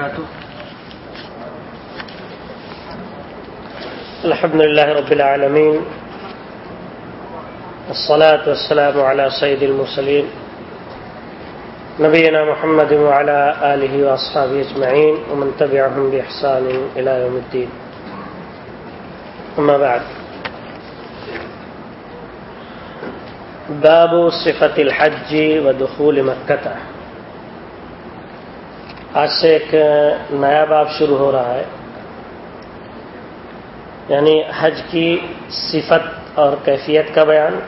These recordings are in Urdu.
وبركاته. الحمد لله رب العالمين. الصلاة والسلام على سيد المرسلين. نبينا محمد وعلى آله وأصحابه أجمعين ومن تبعهم بإحسان إلى يوم الدين. أما بعد. باب صفت الحج و دخول مکہ آج سے ایک نیا باب شروع ہو رہا ہے۔ یعنی حج کی صفت اور کیفیت کا بیان۔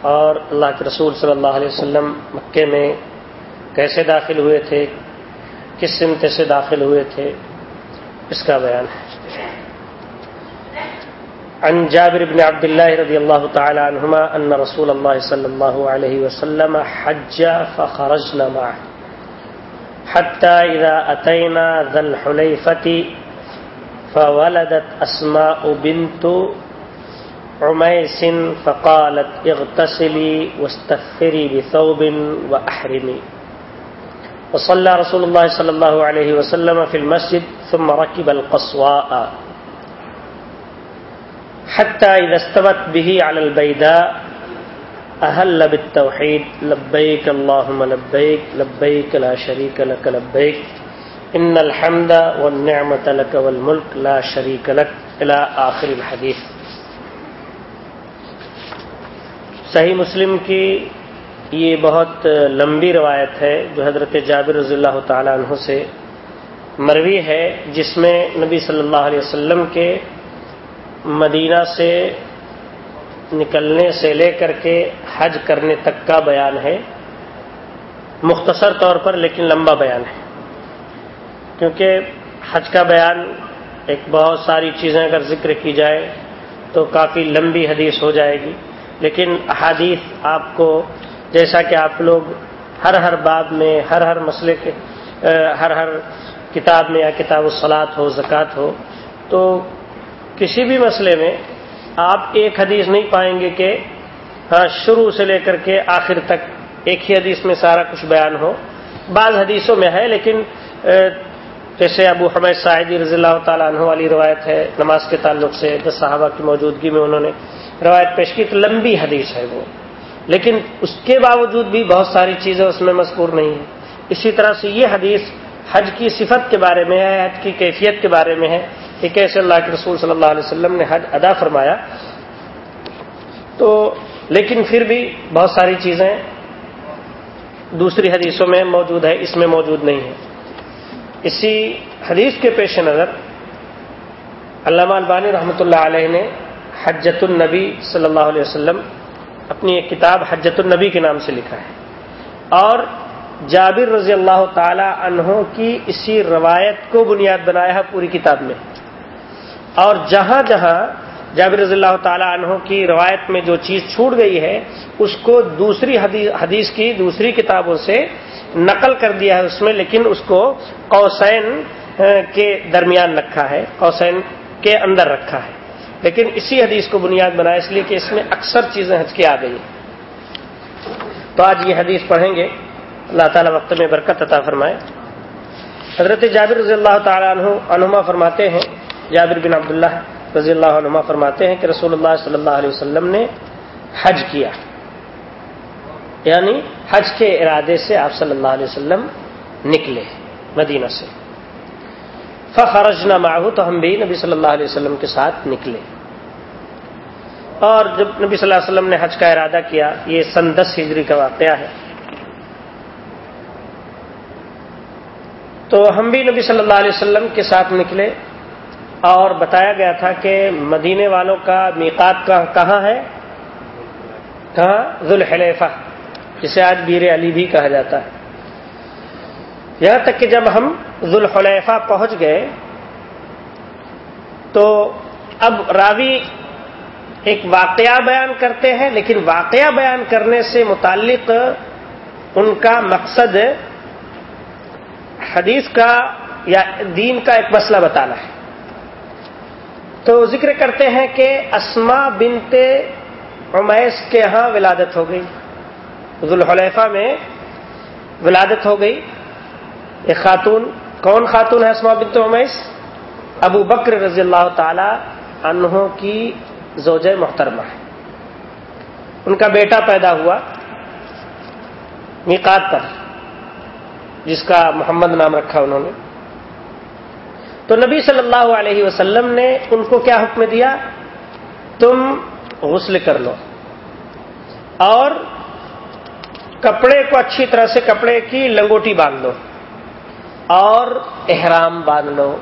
اور اللہ کے رسول صلی اللہ علیہ وسلم مکے میں کیسے داخل ہوئے تھے، کس سمت سے داخل ہوئے تھے، اس کا بیان ہے۔ عن جابر بن عبد الله رضي الله تعالى عنهما أن رسول الله صلى الله عليه وسلم حج فخرجنا معه۔ حتى إذا أتينا ذا الحليفة فولدت أسماء بنت عميس فقالت اغتسلي واستغفري بثوب وأحرمي. وصلى رسول الله صلى الله عليه وسلم في المسجد ثم ركب القصواء. حتى إذا استوت به على البيداء أهل بالتوحيد، لبيك اللهم لبيك لبيك لا شريك لك، لبيك. إن الحمد والنعمة لك والملك لا شريك لك. إلى آخر الحديث. صحیح مسلم کی یہ بہت لمبی روایت ہے جو حضرت جابر رضی اللہ تعالی عنہ سے مروی ہے، جس میں نبی صلی اللہ علیہ وسلم کے مدینہ سے نکلنے سے لے کر کے حج کرنے تک کا بیان ہے۔ مختصر طور پر لیکن لمبا بیان ہے۔ کیونکہ حج کا بیان ایک بہت ساری چیزیں اگر ذکر کی جائے تو کافی لمبی حدیث ہو جائے گی۔ لیکن احادیث آپ کو جیسا کہ آپ لوگ ہر ہر باب میں، ہر ہر مسئلے کے ہر ہر کتاب میں یا کتاب الصلاط ہو، زکوٰۃ ہو، تو کسی بھی مسئلے میں آپ ایک حدیث نہیں پائیں گے کہ ہاں شروع سے لے کر کے آخر تک ایک ہی حدیث میں سارا کچھ بیان ہو۔ بعض حدیثوں میں ہے، لیکن جیسے ابو حمید سعیدی رضی اللہ تعالیٰ عنہ والی روایت ہے، نماز کے تعلق سے، دس صحابہ کی موجودگی میں انہوں نے روایت پیش کی تو لمبی حدیث ہے وہ۔ لیکن اس کے باوجود بھی بہت ساری چیزیں اس میں مذکور نہیں ہیں۔ اسی طرح سے یہ حدیث حج کی صفت کے بارے میں ہے، حج کی کیفیت کے بارے میں ہے۔ کہ کیسے اللہ کے رسول صلی اللہ علیہ وسلم نے حج ادا فرمایا۔ تو لیکن پھر بھی بہت ساری چیزیں دوسری حدیثوں میں موجود ہے اس میں موجود نہیں ہے اسی حدیث کے پیش نظر علامہ البانی رحمۃ اللہ علیہ نے حجت النبی صلی اللہ علیہ وسلم اپنی ایک کتاب حجت النبی کے نام سے لکھا ہے۔ اور جابر رضی اللہ تعالی عنہ کی اسی روایت کو بنیاد بنایا ہے پوری کتاب میں۔ اور جہاں جہاں جابر رضی اللہ تعالی عنہ کی روایت میں جو چیز چھوٹ گئی ہے، اس کو دوسری حدیث کی دوسری کتابوں سے نقل کر دیا ہے اس میں، لیکن اس کو قوسین کے درمیان رکھا ہے، قوسین کے اندر رکھا ہے۔ لیکن اسی حدیث کو بنیاد بنایا اس لیے کہ اس میں اکثر چیزیں ہنس کے آ گئی تو آج یہ حدیث پڑھیں گے۔ اللہ تعالیٰ وقت میں برکت عطا فرمائے۔ حضرت جابر رضی اللہ تعالیٰ عنہ عنما فرماتے ہیں جابر بن عبداللہ رضی اللہ عنما فرماتے ہیں کہ رسول اللہ صلی اللہ علیہ وسلم نے حج کیا۔ یعنی حج کے ارادے سے آپ صلی اللہ علیہ وسلم نکلے مدینہ سے۔ فخرج نہ ماہو تو ہم بھی نبی صلی اللہ علیہ وسلم کے ساتھ نکلے۔ اور جب نبی صلی اللہ علیہ وسلم نے حج کا ارادہ کیا، یہ سن دس ہجری کا واقعہ ہے۔ تو ہم بھی نبی صلی اللہ علیہ وسلم کے ساتھ نکلے۔ اور بتایا گیا تھا کہ مدینے والوں کا میقات کہاں ہے؟ کہاں؟ ذوالحلیفہ، جسے آج بیر علی بھی کہا جاتا ہے۔ یہاں تک کہ جب ہم ذوالحلیفہ پہنچ گئے، تو اب راوی ایک واقعہ بیان کرتے ہیں، لیکن واقعہ بیان کرنے سے متعلق ان کا مقصد حدیث کا یا دین کا ایک مسئلہ بتانا ہے۔ تو ذکر کرتے ہیں کہ اسما بنت عمیس کے ہاں ولادت ہو گئی۔ ذوالحلیفہ میں ولادت ہو گئی۔ ایک خاتون، کون خاتون ہے اسما بنت عمیس؟ ابو بکر رضی اللہ تعالی انہوں کی زوج محترمہ ہے۔ ان کا بیٹا پیدا ہوا میقات پر، جس کا محمد نام رکھا انہوں نے۔ تو نبی صلی اللہ علیہ وسلم نے ان کو کیا حکم دیا؟ تم غسل کر لو۔ اور کپڑے کو اچھی طرح سے کپڑے کی لنگوٹی باندھ لو۔ اور احرام باندھ لو۔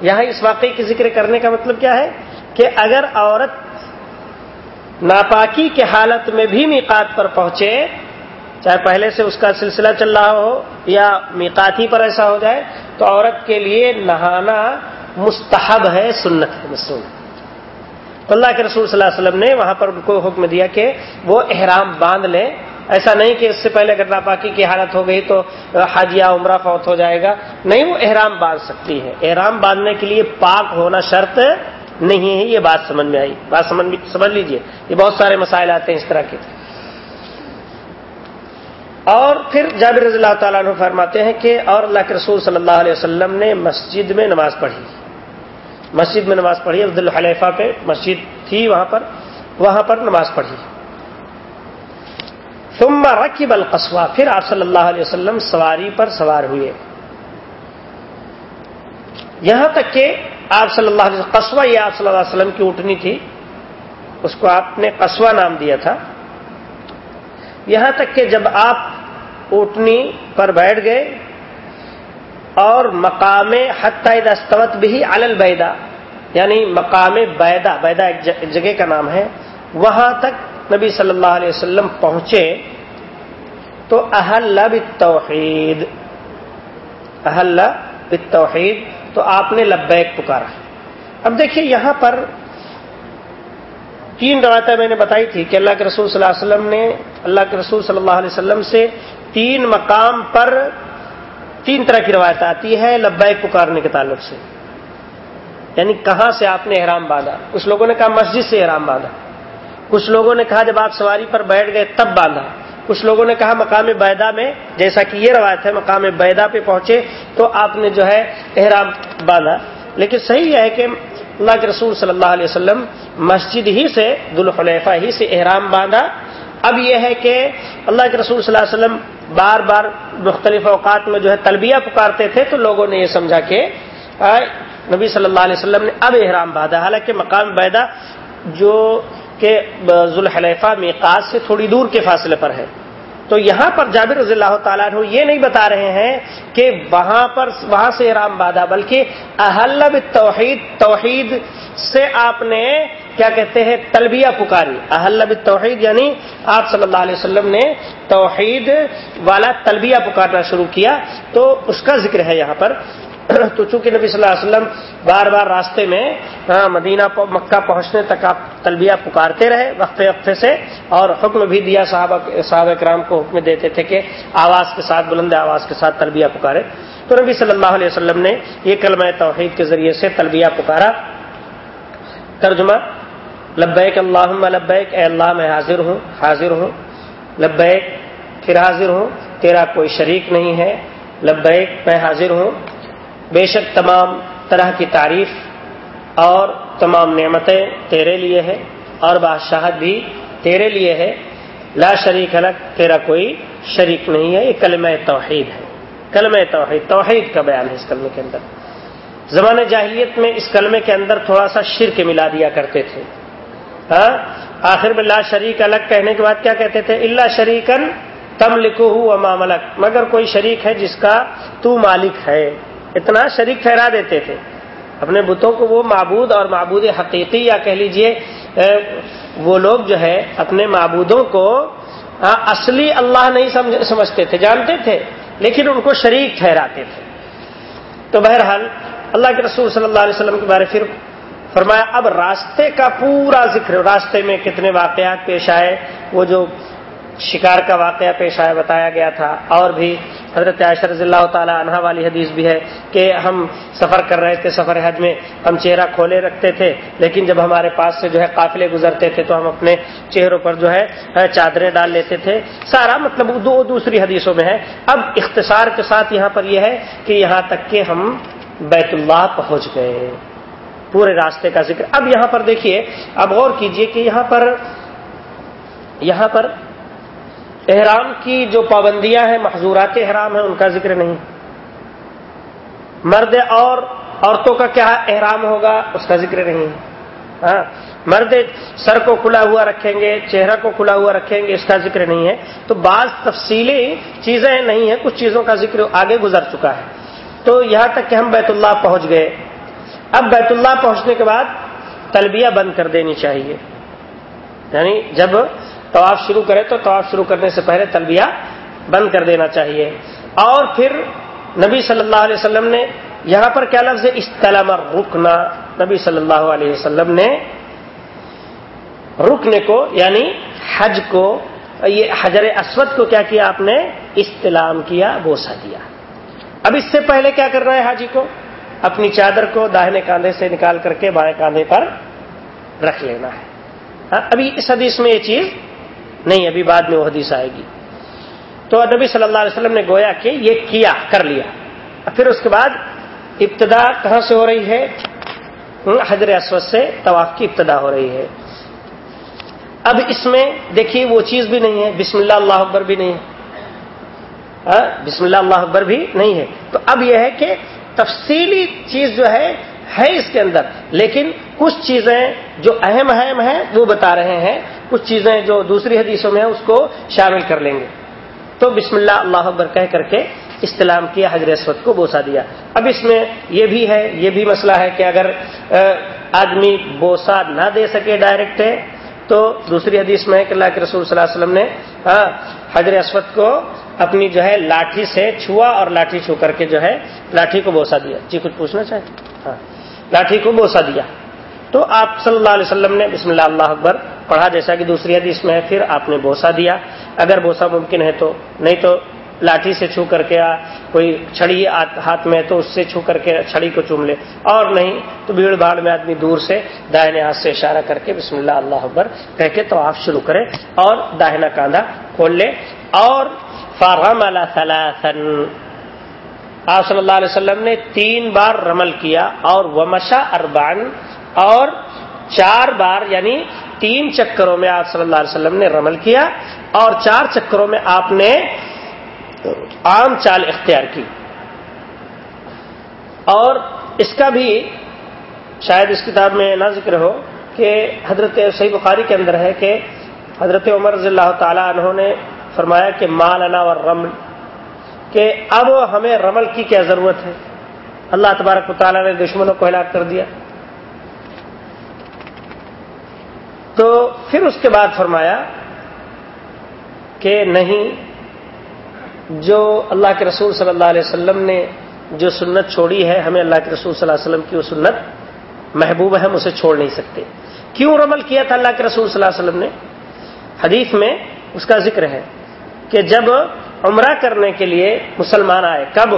یہاں اس واقعے کی ذکر کرنے کا مطلب کیا ہے؟ کہ اگر عورت ناپاکی کے حالت میں بھی میقات پر پہنچے چاہے پہلے سے اس کا سلسلہ چل رہا ہو یا میقات پر ایسا ہو جائے، تو عورت کے لیے نہانا مستحب ہے، سنت ہے مسلم تو اللہ کے رسول صلی اللہ علیہ وسلم نے وہاں پر ان کو حکم دیا کہ وہ احرام باندھ لیں۔ ایسا نہیں کہ اس سے پہلے اگر ناپاکی کی حالت ہو گئی تو حاجیہ عمرہ فوت ہو جائے گا۔ نہیں، وہ احرام باندھ سکتی ہے۔ احرام باندھنے کے لیے پاک ہونا شرط نہیں ہے، یہ بات سمجھ میں آئی۔ بات سمجھ سمجھ لیجیے۔ یہ بہت سارے مسائل آتے ہیں اس طرح کے۔ اور پھر جابر رضی اللہ تعالیٰ عنہ فرماتے ہیں کہ اور اللہ کے رسول صلی اللہ علیہ وسلم نے مسجد میں نماز پڑھی۔ مسجد میں نماز پڑھی عبد الحلیفہ پہ مسجد تھی وہاں پر وہاں پر نماز پڑھی۔ ثم رکب القصوہ، پھر آپ صلی اللہ علیہ وسلم سواری پر سوار ہوئے۔ یہاں تک کہ آپ صلی اللہ علیہ وسلم، قصوہ یہ آپ صلی اللہ علیہ وسلم کی اٹھنی تھی، اس کو آپ نے قصوہ نام دیا تھا۔ یہاں تک کہ جب آپ اٹھنی پر بیٹھ گئے اور مقام حتہ دستوت بھی البیدا یعنی مقام بیدا بیدا ایک جگہ کا نام ہے، وہاں تک نبی صلی اللہ علیہ وسلم پہنچے تو اہل بالتوحید اہل بالتوحید، تو آپ نے لبیک پکارا۔ اب دیکھیے یہاں پر تین روایتیں میں نے بتائی تھی کہ اللہ کے رسول صلی اللہ علیہ وسلم نے اللہ کے رسول صلی اللہ علیہ وسلم سے تین مقام پر تین طرح کی روایت آتی ہے لبیک پکارنے کے تعلق سے۔ یعنی کہاں سے آپ نے احرام باندھا؟ کچھ لوگوں نے کہا مسجد سے احرام باندھا۔ کچھ لوگوں نے کہا جب آپ سواری پر بیٹھ گئے تب باندھا۔ کچھ لوگوں نے کہا مقام بیدا میں، جیسا کہ یہ روایت ہے، مقام بیدا پہ پہنچے تو آپ نے جو ہے احرام باندھا۔ لیکن صحیح ہے کہ اللہ کے رسول صلی اللہ علیہ وسلم مسجد ہی سے دلخلیفہ ہی سے احرام باندھا۔ اب یہ ہے کہ اللہ کے رسول صلی اللہ علیہ وسلم بار بار مختلف اوقات میں جو ہے تلبیہ پکارتے تھے تو لوگوں نے یہ سمجھا کہ نبی صلی اللہ علیہ وسلم نے اب احرام باندھا۔ حالانکہ مقام بیدا جو کہ ذوالحلیفہ میقات سے تھوڑی دور کے فاصلے پر ہے۔ تو یہاں پر جابر رضی اللہ تعالیٰ عنہ یہ نہیں بتا رہے ہیں کہ وہاں پر وہاں سے احرام باندھا بلکہ احلب توحید توحید سے آپ نے کیا کہتے ہیں، تلبیہ پکاری۔ احلب توحید یعنی آپ صلی اللہ علیہ وسلم نے توحید والا تلبیہ پکارنا شروع کیا۔ تو اس کا ذکر ہے یہاں پر۔ تو چونکہ نبی صلی اللہ علیہ وسلم بار بار راستے میں ہاں، مدینہ مکہ پہنچنے تک آپ تلبیہ پکارتے رہے وقفے وقفے سے اور حکم بھی دیا صحابہ صحابہ کرام کو حکم دیتے تھے کہ آواز کے ساتھ، بلند آواز کے ساتھ تلبیہ پکارے۔ تو نبی صلی اللہ علیہ وسلم نے یہ کلمہ توحید کے ذریعے سے تلبیہ پکارا۔ ترجمہ، لبیک اللہ لبیک، اے اللہ میں حاضر ہوں حاضر ہوں۔ لبیک، پھر حاضر ہوں، تیرا کوئی شریک نہیں ہے۔ لبیک، میں حاضر ہوں۔ بے شک تمام طرح کی تعریف اور تمام نعمتیں تیرے لیے ہے اور بادشاہت بھی تیرے لیے ہے۔ لا شریک الگ تیرا کوئی شریک نہیں ہے۔ یہ کلمہ توحید ہے۔ کلمہ توحید توحید کا بیان ہے اس کلمے کے اندر۔ زمانہ جاہلیت میں اس کلمے کے اندر تھوڑا سا شرک ملا دیا کرتے تھے۔ ہاں؟ آخر میں لا شریک الگ کہنے کے بعد کیا کہتے تھے؟ اللہ شریکن تم لکھو ہوں ماملک مگر کوئی شریک ہے جس کا تو مالک ہے۔ اتنا شریک ٹھہرا دیتے تھے۔ اپنے بتوں کو وہ معبود اور معبود حقیقی یا کہہ لیجیے وہ لوگ جو ہے اپنے معبودوں کو اصلی اللہ نہیں سمجھتے تھے، جانتے تھے، لیکن ان کو شریک ٹھہراتے تھے۔ تو بہرحال اللہ کے رسول صلی اللہ علیہ وسلم کے بارے پھر فرمایا، اب راستے کا پورا ذکر، راستے میں کتنے واقعات پیش آئے، وہ جو شکار کا واقعہ پیش آیا، بتایا گیا تھا۔ اور بھی حضرت عائشہ رضی اللہ تعالی عنہ والی حدیث بھی ہے کہ ہم سفر کر رہے تھے سفر حج میں، ہم چہرہ کھولے رکھتے تھے، لیکن جب ہمارے پاس سے جو ہے قافلے گزرتے تھے تو ہم اپنے چہروں پر جو ہے چادریں ڈال لیتے تھے۔ سارا مطلب دو دوسری حدیثوں میں ہے۔ اب اختصار کے ساتھ یہاں پر یہ ہے کہ یہاں تک کہ ہم بیت اللہ پہنچ گئے۔ پورے راستے کا ذکر۔ اب یہاں پر دیکھیے، اب غور کیجیے کہ یہاں پر یہاں پر احرام کی جو پابندیاں ہیں محضورات احرام ہیں، ان کا ذکر نہیں۔ مرد اور عورتوں کا کیا احرام ہوگا؟ اس کا ذکر نہیں۔ ہاں مرد سر کو کھلا ہوا رکھیں گے، چہرہ کو کھلا ہوا رکھیں گے، اس کا ذکر نہیں ہے۔ تو بعض تفصیلی چیزیں نہیں ہیں، کچھ چیزوں کا ذکر آگے گزر چکا ہے۔ تو یہاں تک کہ ہم بیت اللہ پہنچ گئے۔ اب بیت اللہ پہنچنے کے بعد تلبیہ بند کر دینی چاہیے۔ یعنی جب طواف شروع کرے تو طواف شروع کرنے سے پہلے تلبیہ بند کر دینا چاہیے۔ اور پھر نبی صلی اللہ علیہ وسلم نے یہاں پر کیا لفظ ہے؟ استلم رکنا نبی صلی اللہ علیہ وسلم نے رکنے کو یعنی حج کو یہ حجر اسود کو کیا کیا؟ آپ نے استلام کیا بوسا دیا۔ اب اس سے پہلے کیا کر رہا ہے حاجی کو؟ اپنی چادر کو داہنے کاندھے سے نکال کر کے بائیں کاندھے پر رکھ لینا ہے۔ ہاں، ابھی اس حدیث میں یہ چیز نہیں، ابھی بعد میں وہ حدیث آئے گی۔ تو نبی صلی اللہ علیہ وسلم نے گویا کہ یہ کیا، کر لیا۔ پھر اس کے بعد ابتدا کہاں سے ہو رہی ہے؟ حضر اسود سے طواف کی ابتدا ہو رہی ہے۔ اب اس میں دیکھیے وہ چیز بھی نہیں ہے، بسم اللہ اللہ اکبر بھی نہیں ہے۔ ہاں، بسم اللہ اللہ اکبر بھی نہیں ہے۔ تو اب یہ ہے کہ تفصیلی چیز جو ہے ہے اس کے اندر، لیکن کچھ چیزیں جو اہم اہم ہیں، وہ بتا رہے ہیں۔ کچھ چیزیں جو دوسری حدیثوں میں ہیں، اس کو شامل کر لیں گے۔ تو بسم اللہ اللہ اکبر کہہ کر کے استلام کیا حضر اسود کو بوسا دیا۔ اب اس میں یہ بھی ہے، یہ بھی مسئلہ ہے کہ اگر آدمی بوسا نہ دے سکے ڈائریکٹ ہے، تو دوسری حدیث میں ہے کہ اللہ کے رسول صلی اللہ علیہ وسلم نے حضر اسود کو اپنی جو ہے لاٹھی سے چھوا اور لاٹھی چھو کر کے جو ہے لاٹھی کو بوسا دیا۔ جی کچھ پوچھنا چاہیں؟ ہاں لاٹھی کو بوسا دیا۔ تو آپ صلی اللہ علیہ وسلم نے بسم اللہ اللہ اکبر پڑھا، جیسا کہ دوسری حدیث میں ہے، پھر آپ نے بوسا دیا۔ اگر بوسا ممکن ہے تو، نہیں تو لاٹھی سے چھو کر کے کوئی چھڑی ہاتھ میں تو اس سے چھو کر کے چھڑی کو چوم لے۔ اور نہیں تو بھیڑ بھاڑ میں آدمی دور سے داہنے ہاتھ سے اشارہ کر کے بسم اللہ اللہ اکبر کہہ کے تو آپ شروع کرے اور داہنا کاندھا کھول لے۔ اور فارم آپ صلی اللہ علیہ وسلم نے تین بار رمل کیا اور ومشا اربان اور چار بار یعنی تین چکروں میں آپ صلی اللہ علیہ وسلم نے رمل کیا اور چار چکروں میں آپ نے عام چال اختیار کی اور اس کا بھی شاید اس کتاب میں نہ ذکر ہو کہ حضرت صحیح بخاری کے اندر ہے کہ حضرت عمر رضی اللہ تعالیٰ انہوں نے فرمایا کہ مالانا اور رمل کہ اب ہمیں رمل کی کیا ضرورت ہے؟ اللہ تبارک و تعالیٰ نے دشمنوں کو ہلاک کر دیا۔ تو پھر اس کے بعد فرمایا کہ نہیں، جو اللہ کے رسول صلی اللہ علیہ وسلم نے جو سنت چھوڑی ہے، ہمیں اللہ کے رسول صلی اللہ علیہ وسلم کی وہ سنت محبوب ہے، ہم اسے چھوڑ نہیں سکتے۔ کیوں رمل کیا تھا اللہ کے رسول صلی اللہ علیہ وسلم نے؟ حدیث میں اس کا ذکر ہے کہ جب عمرہ کرنے کے لیے مسلمان آئے، کب؟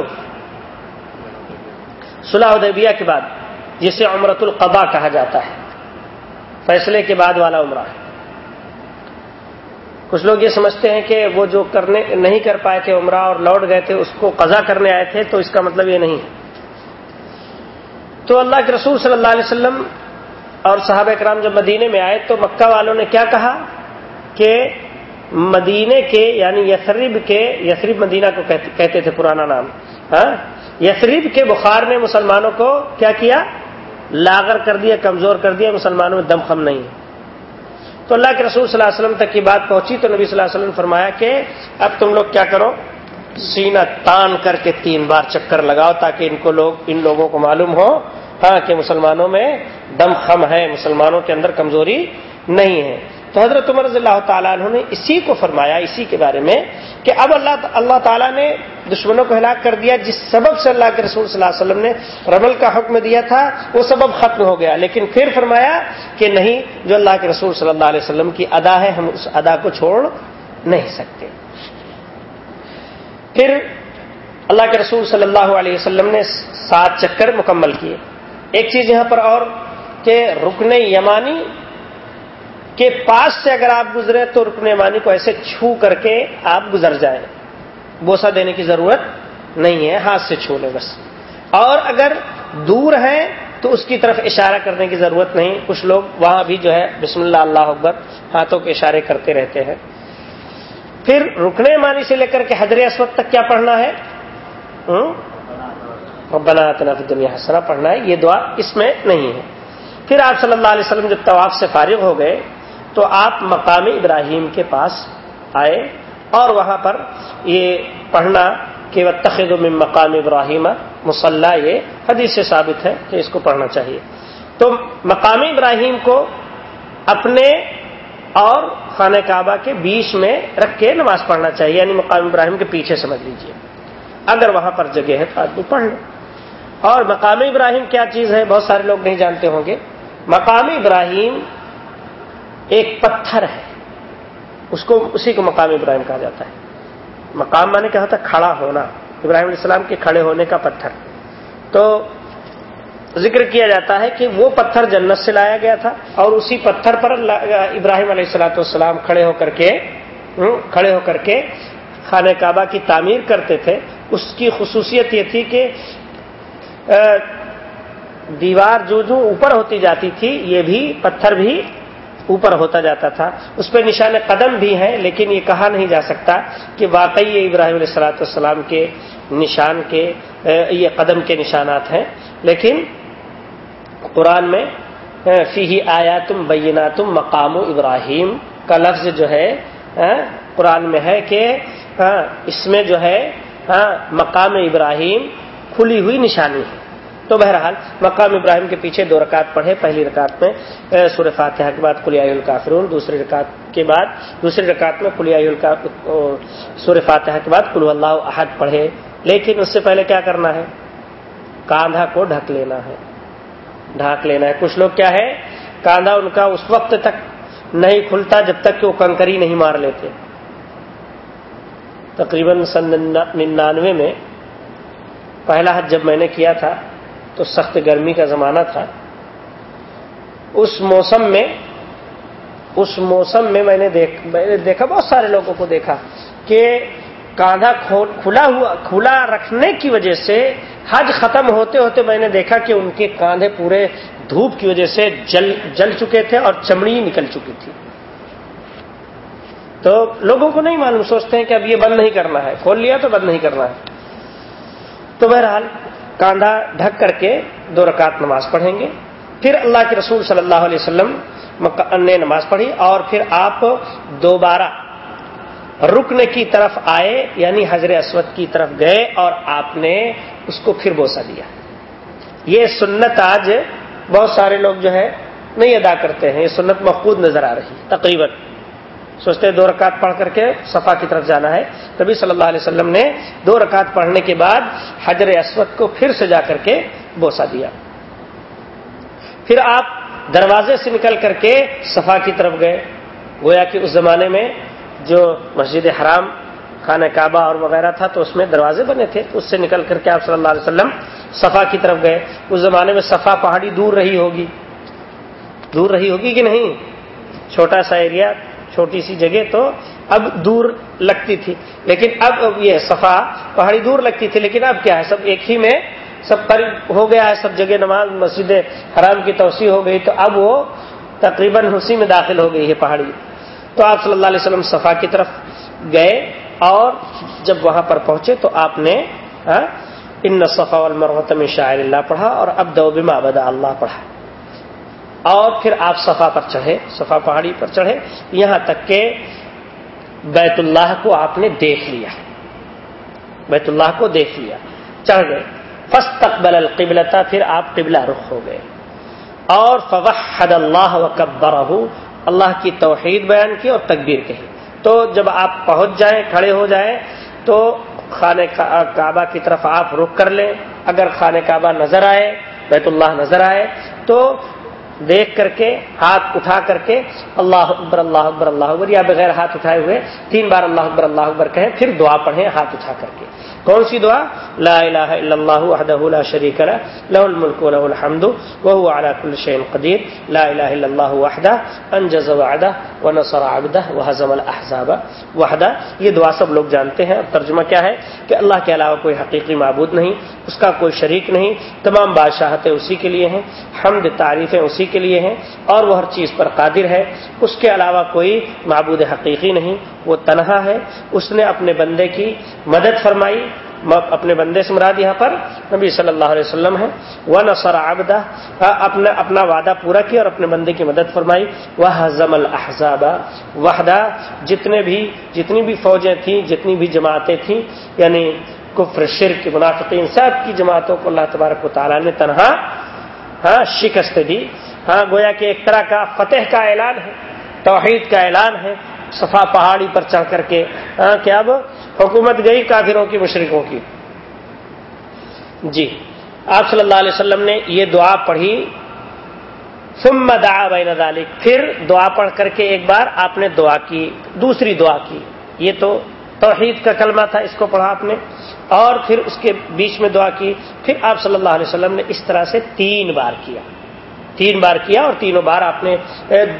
صلاح ادیبیہ کے بعد، جسے عمرت القبا کہا جاتا ہے۔ فیصلے کے بعد والا عمرہ کچھ لوگ یہ سمجھتے ہیں کہ وہ جو کرنے نہیں کر پائے تھے عمرہ اور لوٹ گئے تھے، اس کو قضا کرنے آئے تھے، تو اس کا مطلب یہ نہیں ہے۔ تو اللہ کے رسول صلی اللہ علیہ وسلم اور صحابہ کرام جب مدینے میں آئے تو مکہ والوں نے کیا کہا کہ مدینے کے یعنی یسریب کے یسریب مدینہ کو کہتے تھے پرانا نام۔ ہاں؟ یسریب کے بخار نے مسلمانوں کو کیا کیا؟ لاغر کر دیا، کمزور کر دیا، مسلمانوں میں دم خم نہیں تو اللہ کے رسول صلی اللہ علیہ وسلم تک کی بات پہنچی تو نبی صلی اللہ علیہ وسلم نے فرمایا کہ اب تم لوگ کیا کرو؟ سینہ تان کر کے تین بار چکر لگاؤ تاکہ ان کو لوگ، ان لوگوں کو معلوم ہو ہاں کہ مسلمانوں میں دم خم ہے، مسلمانوں کے اندر کمزوری نہیں ہے۔ تو حضرت عمر رضی اللہ تعالیٰ عنہ نے اسی کو فرمایا، اسی کے بارے میں کہ اب اللہ اللہ تعالیٰ نے دشمنوں کو ہلاک کر دیا، جس سبب سے اللہ کے رسول صلی اللہ علیہ وسلم نے رمل کا حکم دیا تھا، وہ سبب ختم ہو گیا۔ لیکن پھر فرمایا کہ نہیں، جو اللہ کے رسول صلی اللہ علیہ وسلم کی ادا ہے، ہم اس ادا کو چھوڑ نہیں سکتے۔ پھر اللہ کے رسول صلی اللہ علیہ وسلم نے سات چکر مکمل کیے۔ ایک چیز یہاں پر اور کہ رکن یمانی کے پاس سے اگر آپ گزرے تو رکن یمانی کو ایسے چھو کر کے آپ گزر جائیں۔ بوسا دینے کی ضرورت نہیں ہے، ہاتھ سے چھو لیں بس۔ اور اگر دور ہیں تو اس کی طرف اشارہ کرنے کی ضرورت نہیں۔ کچھ لوگ وہاں بھی جو ہے، بسم اللہ اللہ اکبر، ہاتھوں کے اشارے کرتے رہتے ہیں۔ پھر رکنے مانی سے لے کر کے حضر اسود تک کیا پڑھنا ہے؟ بنا فی دنیا حسنا پڑھنا ہے۔ یہ دعا اس میں نہیں ہے۔ پھر آپ صلی اللہ علیہ وسلم جب طواف سے فارغ ہو گئے تو آپ مقام ابراہیم کے پاس آئے اور وہاں پر یہ پڑھنا کہ وہ تخد میں مقام ابراہیم مسلح یہ حدیث سے ثابت ہے کہ اس کو پڑھنا چاہیے۔ تو مقام ابراہیم کو اپنے اور خانہ کعبہ کے بیچ میں رکھ کے نماز پڑھنا چاہیے یعنی مقام ابراہیم کے پیچھے سمجھ لیجیے اگر وہاں پر جگہ ہے تو آدمی پڑھ لے۔ اور مقام ابراہیم کیا چیز ہے؟ بہت سارے لوگ نہیں جانتے ہوں گے۔ مقام ابراہیم ایک پتھر ہے۔ اس کو اسی کو مقام ابراہیم کہا جاتا ہے۔ مقام میں نے کہا تھا کھڑا ہونا۔ ابراہیم علیہ السلام کے کھڑے ہونے کا پتھر۔ تو ذکر کیا جاتا ہے کہ وہ پتھر جنت سے لایا گیا تھا اور اسی پتھر پر ابراہیم علیہ السلاۃ والسلام کھڑے ہو کر کے کھڑے ہو کر کے خانہ کعبہ کی تعمیر کرتے تھے۔ اس کی خصوصیت یہ تھی کہ دیوار جو جو اوپر ہوتی جاتی تھی، یہ بھی پتھر بھی اوپر ہوتا جاتا تھا۔ اس پہ نشان قدم بھی ہیں، لیکن یہ کہا نہیں جا سکتا کہ واقعی یہ ابراہیم علیہ السلاۃ والسلام کے نشان کے یہ قدم کے نشانات ہیں۔ لیکن قرآن میں فی آیا تم بینا تم مقام ابراہیم کا لفظ جو ہے قرآن میں ہے کہ اس میں جو ہے مقام ابراہیم کھلی ہوئی نشانی ہے۔ تو بہرحال مقام ابراہیم کے پیچھے دو رکعت پڑھے پہلی رکعت میں سور فاتحہ کے بعد کلیائی الکافرون، دوسری رکعت کے بعد، دوسری رکعت میں کلیائی سور فاتحہ کے بعد کلو اللہ احد پڑھے لیکن اس سے پہلے کیا کرنا ہے؟ کاندھا کو ڈھک لینا ہے۔ ڈھانک لینا ہے۔ کچھ لوگ کیا ہے؟ کاندھا ان کا اس وقت تک نہیں کھلتا جب تک کہ وہ کنکری نہیں مار لیتے۔ تقریباً سن ننانوے میں پہلا حج جب میں نے کیا تھا تو سخت گرمی کا زمانہ تھا۔ اس موسم میں، اس موسم میں میں نے دیکھ، میں نے دیکھا، بہت سارے لوگوں کو دیکھا کہ کاندھا کھلا ہوا، کھلا رکھنے کی وجہ سے حج ختم ہوتے ہوتے میں نے دیکھا کہ ان کے کاندھے پورے دھوپ کی وجہ سے جل جل چکے تھے اور چمڑی نکل چکی تھی۔ تو لوگوں کو نہیں معلوم، سوچتے ہیں کہ اب یہ بند نہیں کرنا ہے، کھول لیا تو بند نہیں کرنا ہے۔ تو بہرحال کاندھا ڈھک کر کے دو رکعت نماز پڑھیں گے۔ پھر اللہ کے رسول صلی اللہ علیہ وسلم نے نماز پڑھی اور پھر آپ دوبارہ رکن کی طرف آئے یعنی حضر اسود کی طرف گئے اور آپ نے اس کو پھر بوسا دیا۔ یہ سنت آج بہت سارے لوگ جو ہے نہیں ادا کرتے ہیں، یہ سنت مفقود نظر آ رہی تقریباً۔ سوچتے دو رکعت پڑھ کر کے صفا کی طرف جانا ہے۔ تبھی صلی اللہ علیہ وسلم نے دو رکعت پڑھنے کے بعد حجر اسود کو پھر سے جا کر کے بوسا دیا۔ پھر آپ دروازے سے نکل کر کے صفا کی طرف گئے۔ گویا کہ اس زمانے میں جو مسجد حرام، خانہ کعبہ اور وغیرہ تھا تو اس میں دروازے بنے تھے۔ اس سے نکل کر کے آپ صلی اللہ علیہ وسلم صفا کی طرف گئے۔ اس زمانے میں صفا پہاڑی دور رہی ہوگی۔ دور رہی ہوگی کہ نہیں؟ چھوٹا سا ایریا چھوٹی سی جگہ تو اب دور لگتی تھی۔ لیکن اب یہ صفا پہاڑی دور لگتی تھی، لیکن اب کیا ہے؟ سب ایک ہی میں سب پر ہو گیا ہے، سب جگہ نماز، مسجد حرام کی توسیع ہو گئی تو اب وہ تقریباً اسی میں داخل ہو گئی ہے پہاڑی۔ تو آپ صلی اللہ علیہ وسلم صفا کی طرف گئے اور جب وہاں پر پہنچے تو آپ نے ہاں، ان صفا المرتم شاعر اللہ پڑھا اور اب دو بما بدا اللہ پڑھا۔ اور پھر آپ صفا پر چڑھے، صفا پہاڑی پر چڑھے، یہاں تک کہ بیت اللہ کو آپ نے دیکھ لیا۔ بیت اللہ کو دیکھ لیا۔ چڑھ گئے۔ فس تقبل القبلتا پھر آپ قبلہ رخ ہو گئے۔ اور فوحد اللہ وکبر اللہ کی توحید بیان کی اور تکبیر کہی۔ تو جب آپ پہنچ جائیں، کھڑے ہو جائیں، تو خانہ کعبہ کی طرف آپ رخ کر لیں۔ اگر خانہ کعبہ نظر آئے، بیت اللہ نظر آئے، تو دیکھ کر کے، ہاتھ اٹھا کر کے اللہ اکبر اللہ اکبر اللہ اکبر، یا بغیر ہاتھ اٹھائے ہوئے تین بار اللہ اکبر اللہ اکبر کہیں، پھر دعا پڑھیں، ہاتھ اٹھا کر کے۔ کون سی دعا؟ لا الہ الا اللہ وحدہ لا شریک له له الملک وله الحمد وهو على كل شيء قدیر، لا الہ الا اللہ وحدہ، انجز وعدہ، ونصر عبدہ وهزم الاحزاب۔ وحدہ، یہ دعا سب لوگ جانتے ہیں۔ اور ترجمہ کیا ہے؟ کہ اللہ کے علاوہ کوئی حقیقی معبود نہیں، اس کا کوئی شریک نہیں، تمام بادشاہتیں اسی کے لیے ہیں، حمد تعریفیں اسی کے لیے ہیں، اور وہ ہر چیز پر قادر ہے۔ اس کے علاوہ کوئی معبود حقیقی نہیں، وہ تنہا ہے۔ اس نے اپنے بندے کی مدد فرمائی اپنے بندے سے مراد یہاں پر نبی صلی اللہ علیہ وسلم ہے وہ نسر آبدہ اپنا اپنا وعدہ پورا کیا اور اپنے بندے کی مدد فرمائی۔ وہ حضم الحضاب وحدہ، جتنے بھی جتنی بھی فوجیں تھیں، جتنی بھی جماعتیں تھیں یعنی کفر، شرک، منافقین، سب کی جماعتوں کو اللہ تبارک و تعالیٰ نے تنہا ہاں شکست دی۔ ہاں گویا کہ ایک طرح کا فتح کا اعلان ہے، توحید کا اعلان ہے، صفا پہاڑی پر چڑھ کر کے۔ ہاں کیا اب حکومت گئی کافروں کی مشرقوں کی۔ جی آپ صلی اللہ علیہ وسلم نے یہ دعا پڑھی۔ ثم دعا بین ذالک، پھر دعا پڑھ کر کے ایک بار آپ نے دعا کی، دوسری دعا کی۔ یہ تو توحید کا کلمہ تھا، اس کو پڑھا آپ نے۔ اور پھر اس کے بیچ میں دعا کی۔ پھر آپ صلی اللہ علیہ وسلم نے اس طرح سے تین بار کیا۔ تین بار کیا اور تینوں بار آپ نے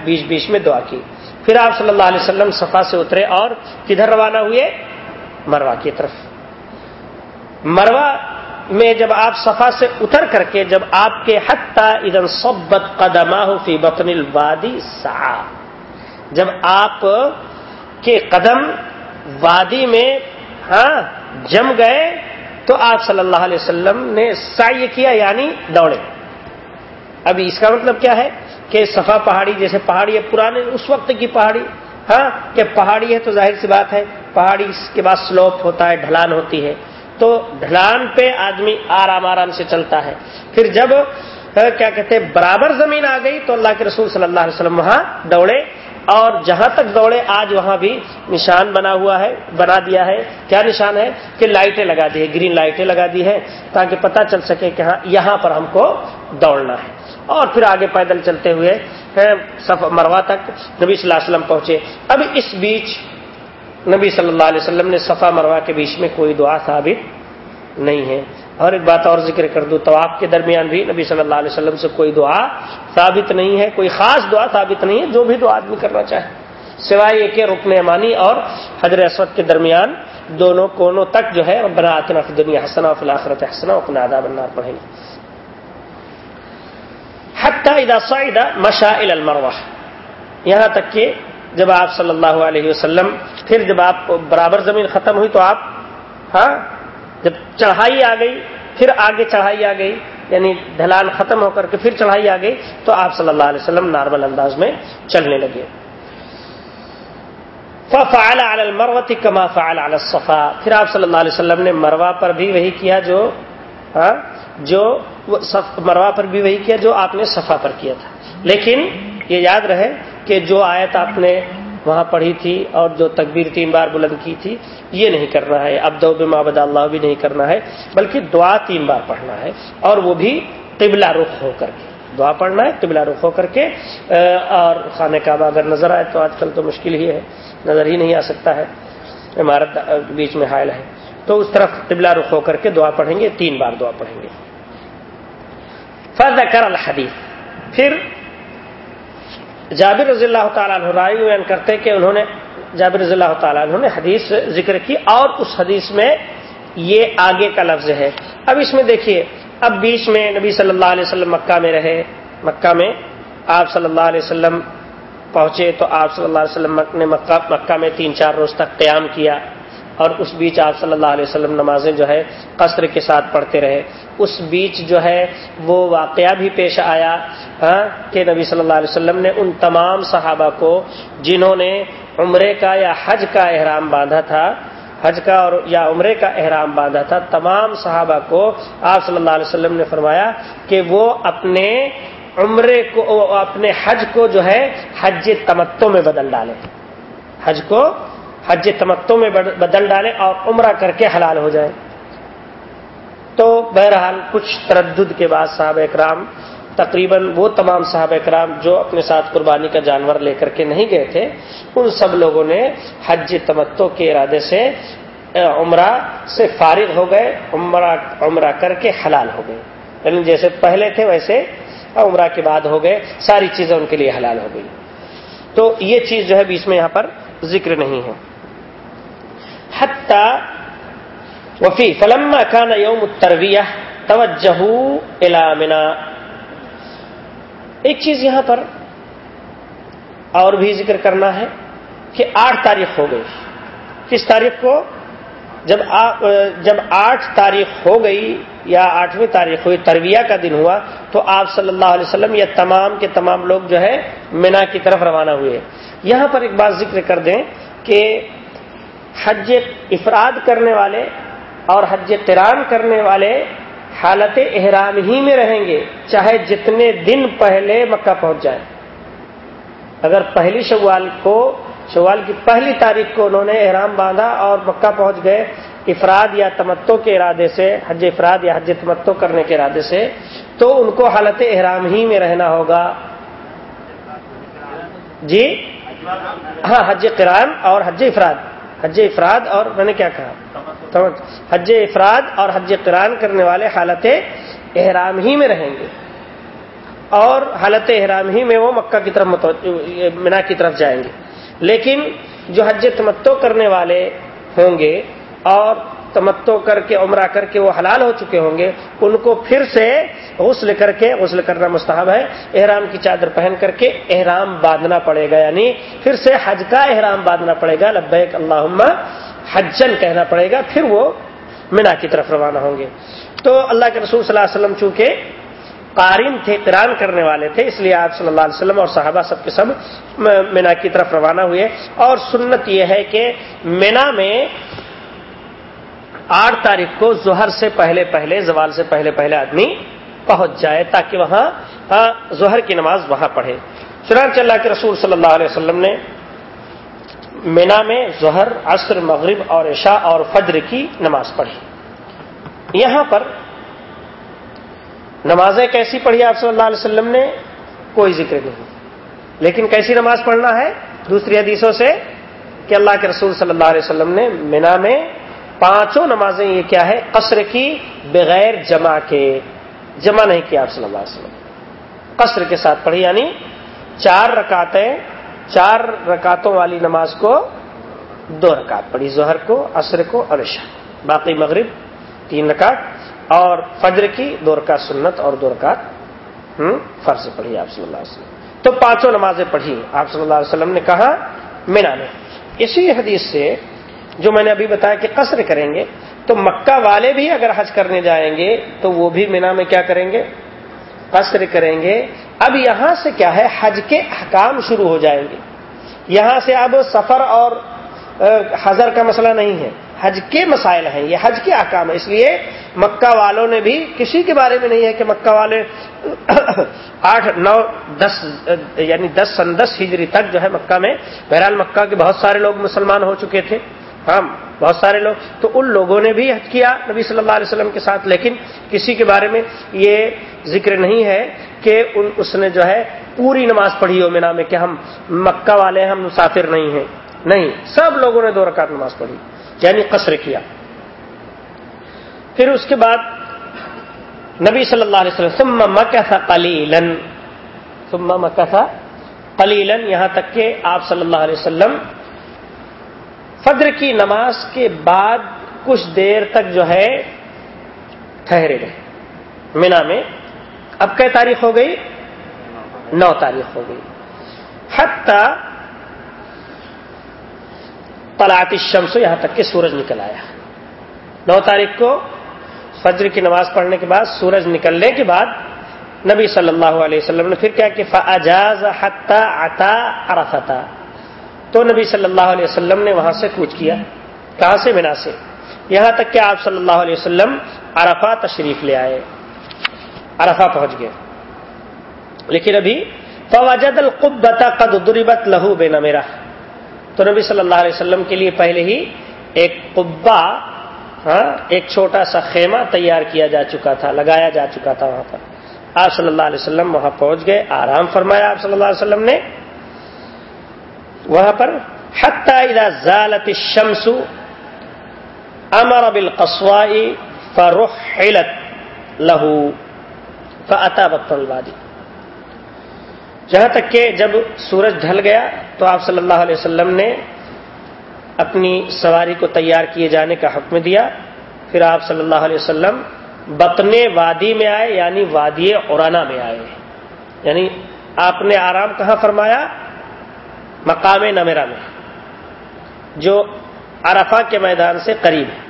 بیچ بیچ میں دعا کی۔ پھر آپ صلی اللہ علیہ وسلم صفا سے اترے اور کدھر روانہ ہوئے؟ مروا کی طرف۔ مروا میں جب آپ صفا سے اتر کر کے جب آپ کے حتہ ادن سبت قدمہ فی بطن الوادی سا جب آپ کے قدم وادی میں ہاں جم گئے تو آپ صلی اللہ علیہ وسلم نے سائے کیا یعنی دوڑے۔ ابھی اس کا مطلب کیا ہے کہ صفا پہاڑی جیسے پہاڑی ہے، پرانے اس وقت کی پہاڑی ہاں کہ پہاڑی ہے تو ظاہر سی بات ہے۔ پہاڑی کے بعد سلوپ ہوتا ہے، ڈھلان ہوتی ہے۔ تو ڈھلان پہ آدمی آرام آرام سے چلتا ہے۔ پھر جب کیا کہتے ہیں، برابر زمین آ گئی تو اللہ کے رسول صلی اللہ علیہ وسلم وہاں دوڑے۔ اور جہاں تک دوڑے، آج وہاں بھی نشان بنا ہوا ہے، بنا دیا ہے۔ کیا نشان ہے؟ کہ لائٹیں لگا دی ہے گرین لائٹیں لگا دی ہے تاکہ پتہ چل سکے کہ ہاں یہاں پر ہم کو دوڑنا ہے۔ اور پھر آگے پیدل چلتے ہوئے مروا تک نبی صلی اللہ علیہ وسلم پہنچے۔ اب اس بیچ نبی صلی اللہ علیہ وسلم نے صفا مروا کے بیچ میں کوئی دعا ثابت نہیں ہے۔ اور ایک بات اور ذکر کر دوں، طواف کے درمیان بھی نبی صلی اللہ علیہ وسلم سے کوئی دعا ثابت نہیں ہے، کوئی خاص دعا ثابت نہیں ہے، جو بھی دعا آدمی کرنا چاہے۔ سوائے یہ کہ رکن امانی اور حضر اسود کے درمیان دونوں کونوں تک جو ہے بنا آتنا فی دنیا حسنا فی الآخرت حسنا اپنا آدھا بنار پڑھیں۔ گے حتی اذا صعد مشائل المروہ۔ یہاں تک کہ جب آپ صلی اللہ علیہ وسلم، پھر جب آپ برابر زمین ختم ہوئی تو آپ ہاں جب چڑھائی آ گئی، پھر آگے چڑھائی آ گئی یعنی ڈھلان ختم ہو کر کے پھر چڑھائی آ گئی، تو آپ صلی اللہ علیہ وسلم نارمل انداز میں چلنے لگے۔ فعال علی کما فعال علی الصفا۔ پھر آپ صلی اللہ علیہ وسلم نے مروا پر بھی وہی کیا جو ہاں جو مروا پر بھی وہی کیا جو آپ نے صفا پر کیا تھا۔ لیکن یہ یاد رہے کہ جو آیت آپ نے وہاں پڑھی تھی اور جو تکبیر تین بار بلند کی تھی، یہ نہیں کرنا ہے۔ اب دو مابد اللہ بھی نہیں کرنا ہے، بلکہ دعا تین بار پڑھنا ہے اور وہ بھی قبلہ رخ ہو کر کے۔ دعا پڑھنا ہے، قبلہ رخ ہو کر کے اور خانہ کعبہ اگر نظر آئے تو آج کل تو مشکل ہی ہے، نظر ہی نہیں آ سکتا ہے، عمارت بیچ میں حائل ہے۔ تو اس طرف قبلہ رخ ہو کر کے دعا پڑھیں گے، تین بار دعا پڑھیں گے۔ فرد کر الحدیث۔ پھر جابر رضی اللہ تعالیٰ عنہ رائے بیان کرتے کہ انہوں نے جابر رضی اللہ تعالیٰ عنہ نے حدیث ذکر کی اور اس حدیث میں یہ آگے کا لفظ ہے۔ اب اس میں دیکھیے، اب بیچ میں نبی صلی اللہ علیہ وسلم مکہ میں رہے۔ مکہ میں آپ صلی اللہ علیہ وسلم پہنچے تو آپ صلی اللہ علیہ وسلم نے مکہ مکہ میں تین چار روز تک قیام کیا۔ اور اس بیچ آپ صلی اللہ علیہ وسلم نمازیں جو ہے قصر کے ساتھ پڑھتے رہے۔ اس بیچ جو ہے وہ واقعہ بھی پیش آیا ہاں کہ نبی صلی اللہ علیہ وسلم نے ان تمام صحابہ کو جنہوں نے عمرے کا یا حج کا احرام باندھا تھا، حج کا اور یا عمرے کا احرام باندھا تھا، تمام صحابہ کو آپ صلی اللہ علیہ وسلم نے فرمایا کہ وہ اپنے عمرے کو اپنے حج کو جو ہے حج تمتوں میں بدل ڈالے۔ حج کو حج تمتوں میں بدل ڈالے اور عمرہ کر کے حلال ہو جائے تو بہرحال کچھ تردد کے بعد صاحب اکرام، تقریباً وہ تمام صاحب اکرام جو اپنے ساتھ قربانی کا جانور لے کر کے نہیں گئے تھے، ان سب لوگوں نے حج تمتو کے ارادے سے عمرہ سے فارغ ہو گئے، عمرہ عمرہ کر کے حلال ہو گئے۔ یعنی جیسے پہلے تھے ویسے عمرہ کے بعد ہو گئے، ساری چیزیں ان کے لیے حلال ہو گئی۔ تو یہ چیز جو ہے بیچ میں یہاں پر ذکر نہیں ہے۔ وفی فلم کان یوم ترویہ توجہ الامنا ایک چیز یہاں پر اور بھی ذکر کرنا ہے کہ آٹھ تاریخ ہو گئی۔ کس تاریخ کو؟ جب جب آٹھ تاریخ ہو گئی یا آٹھویں تاریخ ہوئی، ترویہ کا دن ہوا، تو آپ صلی اللہ علیہ وسلم یا تمام کے تمام لوگ جو ہے مینا کی طرف روانہ ہوئے۔ یہاں پر ایک بات ذکر کر دیں کہ حج افراد کرنے والے اور حج تران کرنے والے حالت احرام ہی میں رہیں گے، چاہے جتنے دن پہلے مکہ پہنچ جائیں۔ اگر پہلی شوال کو، شوال کی پہلی تاریخ کو انہوں نے احرام باندھا اور مکہ پہنچ گئے، افراد یا تمتو کے ارادے سے، حج افراد یا حج تمتو کرنے کے ارادے سے، تو ان کو حالت احرام ہی میں رہنا ہوگا۔ جی؟ ہاں حج قرآن اور حج افراد۔ حج افراد اور میں نے کیا کہا؟ حج افراد اور حج قران کرنے والے حالت احرام ہی میں رہیں گے۔ اور حالت احرام ہی میں وہ مکہ کی طرف مینا کی طرف جائیں گے۔ لیکن جو حج تمتو کرنے والے ہوں گے اور تمتو کر کے، عمرہ کر کے وہ حلال ہو چکے ہوں گے۔ ان کو پھر سے غسل کر کے، غسل کرنا مستحب ہے۔ احرام کی چادر پہن کر کے احرام باندھنا پڑے گا یعنی پھر سے حج کا احرام باندھنا پڑے گا۔ لبیک اللہ حجن کہنا پڑے گا، پھر وہ مینا کی طرف روانہ ہوں گے۔ تو اللہ کے رسول صلی اللہ علیہ وسلم چونکہ قارن تھے قران کرنے والے تھے، اس لیے آپ صلی اللہ علیہ وسلم اور صحابہ سب کے سب مینا کی طرف روانہ ہوئے۔ اور سنت یہ ہے کہ مینا میں آٹھ تاریخ کو ظہر سے پہلے پہلے، زوال سے پہلے پہلے آدمی پہنچ جائے تاکہ وہاں ہاں، ظہر کی نماز وہاں پڑھے۔ چنانچہ اللہ کے رسول صلی اللہ علیہ وسلم نے مینا میں ظہر عصر، مغرب اور عشاء اور فجر کی نماز پڑھی۔ یہاں پر نمازیں کیسی پڑھی آپ صلی اللہ علیہ وسلم نے؟ کوئی ذکر نہیں۔ لیکن کیسی نماز پڑھنا ہے؟ دوسری حدیثوں سے کہ اللہ کے رسول صلی اللہ علیہ وسلم نے مینا میں پانچوں نمازیں یہ کیا ہے؟ قصر کی بغیر جمع کے، جمع نہیں کیا آپ صلی اللہ علیہ وسلم۔ قصر کے ساتھ پڑھی یعنی چار رکاتیں، چار رکاتوں والی نماز کو دو رکعت پڑھی، ظہر کو، عصر کو اور عشاء۔ باقی مغرب تین رکعت اور فجر کی دو رکعت سنت اور دو رکعت فرض پڑھی آپ صلی اللہ علیہ وسلم۔ تو پانچوں نمازیں پڑھی۔ آپ صلی اللہ علیہ وسلم نے کہا، مینا میں۔ اسی حدیث سے جو میں نے ابھی بتایا کہ قصر کریں گے، تو مکہ والے بھی اگر حج کرنے جائیں گے، تو وہ بھی مینا میں کیا کریں گے؟ قصر کریں گے۔ اب یہاں سے کیا ہے؟ حج کے حکام شروع ہو جائیں گے۔ یہاں سے اب سفر اور حضر کا مسئلہ نہیں ہے۔ حج کے مسائل ہیں، یہ حج کے احکام ہے اس لیے مکہ والوں نے بھی کسی کے بارے میں نہیں ہے کہ مکہ والے، آٹھ، نو، دس یعنی دس سن دس ہجری تک جو ہے مکہ میں، بہرحال مکہ کے بہت سارے لوگ مسلمان ہو چکے تھے۔ ہم بہت سارے لوگ۔ تو ان لوگوں نے بھی حج کیا نبی صلی اللہ علیہ وسلم کے ساتھ، لیکن کسی کے بارے میں یہ ذکر نہیں ہے کہ ان، اس نے جو ہے پوری نماز پڑھی ہو، مینا میں کہ ہم مکہ والے ہم مسافر نہیں ہیں۔ نہیں، سب لوگوں نے دو رکعت نماز پڑھی یعنی قصر کیا۔ پھر اس کے بعد نبی صلی اللہ علیہ وسلم، ثم مکہ تھا ثم مکہ تھا یہاں تک کہ آپ صلی اللہ علیہ وسلم فجر کی نماز کے بعد کچھ دیر تک جو ہے، ٹھہرے رہے۔ مینا میں اب کئی تاریخ ہو گئی؟ نو تاریخ ہو گئی۔ حتی طلعت الشمس، یہاں تک کہ سورج نکل آیا۔ نو تاریخ کو فجر کی نماز پڑھنے کے بعد، سورج نکلنے کے بعد نبی صلی اللہ علیہ وسلم نے پھر کیا کہ فاجاز حتی عطا عرفتا۔ تو نبی صلی اللہ علیہ وسلم نے وہاں سے کوچ کیا۔ کہاں سے؟ مینا سے۔ یہاں تک کہ آپ صلی اللہ علیہ وسلم عرفہ تشریف لے آئے۔ عرفہ پہنچ گئے۔ لیکن ابھی فوجد القبتا قد دربت لہو بے میرا تو نبی صلی اللہ علیہ وسلم کے لیے پہلے ہی ایک قبا ہاں ایک چھوٹا سا خیمہ تیار کیا جا چکا تھا، لگایا جا چکا تھا وہاں پر۔ آپ صلی اللہ علیہ وسلم وہاں پہنچ گئے۔ آرام فرمایا آپ صلی اللہ علیہ وسلم نے۔ وہاں پر حتی اذا زالت الشمس امر بالقصوائی فرحلت لہو فعطا بت الوادی جہاں تک کہ جب سورج ڈھل گیا تو آپ صلی اللہ علیہ وسلم نے اپنی سواری کو تیار کیے جانے کا حکم دیا. پھر آپ صلی اللہ علیہ وسلم بطن وادی میں آئے یعنی وادی اورانا میں آئے. یعنی آپ نے آرام کہاں فرمایا؟ مقام نمیرا میں، جو عرفہ کے میدان سے قریب ہے۔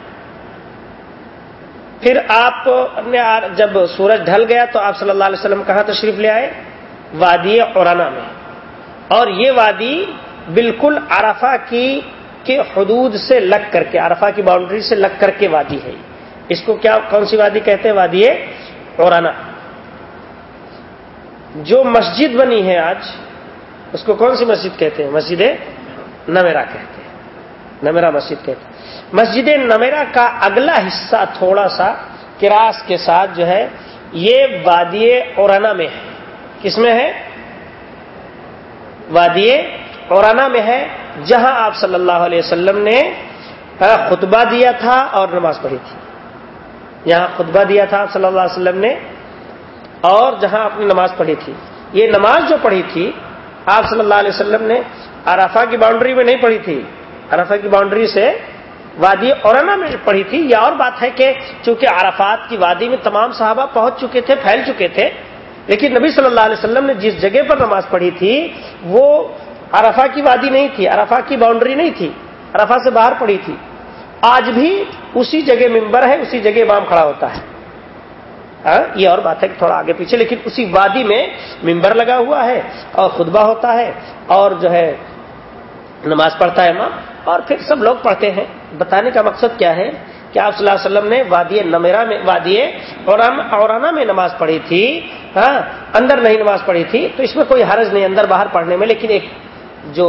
پھر آپ نے جب سورج ڈھل گیا تو آپ صلی اللہ علیہ وسلم کہاں تشریف لے آئے؟ وادی اورانا میں۔ اور یہ وادی بالکل عرفہ کی، کے حدود سے لگ کر کے، عرفہ کی باؤنڈری سے لگ کر کے وادی ہے۔ اس کو کیا، کون سی وادی کہتے ہیں؟ وادی اورانا جو مسجد بنی ہے آج اس کو کون سی مسجد کہتے ہیں؟ مسجد نمیرا کہتے ہیں۔ نمیرا مسجد کہتے ہیں۔ مسجد نمیرا کا اگلا حصہ تھوڑا سا کراس کے ساتھ جو ہے، یہ وادی اورانا میں ہے۔ کس میں ہے؟ وادی اورانا میں ہے، جہاں آپ صلی اللہ علیہ وسلم نے خطبہ دیا تھا اور نماز پڑھی تھی۔ یہاں خطبہ دیا تھا صلی اللہ علیہ وسلم نے اور جہاں آپ نے نماز پڑھی تھی۔ یہ نماز جو پڑھی تھی آپ صلی اللہ علیہ وسلم نے ارافا کی باؤنڈری میں نہیں پڑھی تھی۔ ارافا کی باؤنڈری سے وادی اورانا میں پڑھی تھی۔ یہ اور بات ہے کہ چونکہ عرفات کی وادی میں تمام صحابہ پہنچ چکے تھے، پھیل چکے تھے، لیکن نبی صلی اللہ علیہ وسلم نے جس جگہ پر نماز پڑھی تھی، وہ ارفا کی وادی نہیں تھی ارفا کی باؤنڈری نہیں تھی ارفا سے باہر پڑی تھی۔ آج بھی اسی جگہ ممبر ہے، اسی جگہ امام کھڑا ہوتا ہے۔ ہاں؟ یہ اور بات ہے کہ تھوڑا آگے پیچھے، لیکن اسی وادی میں ممبر لگا ہوا ہے اور خطبہ ہوتا ہے اور جو ہے نماز پڑھتا ہے امام، اور پھر سب لوگ پڑھتے ہیں۔ بتانے کا مقصد کیا ہے؟ کہ آپ صلی اللہ علیہ وسلم نے وادی نمیرا میں، وادی اورانا میں نماز پڑھی تھی ہاں؟ اندر نہیں نماز پڑھی تھی، تو اس میں کوئی حرج نہیں اندر باہر پڑھنے میں، لیکن ایک جو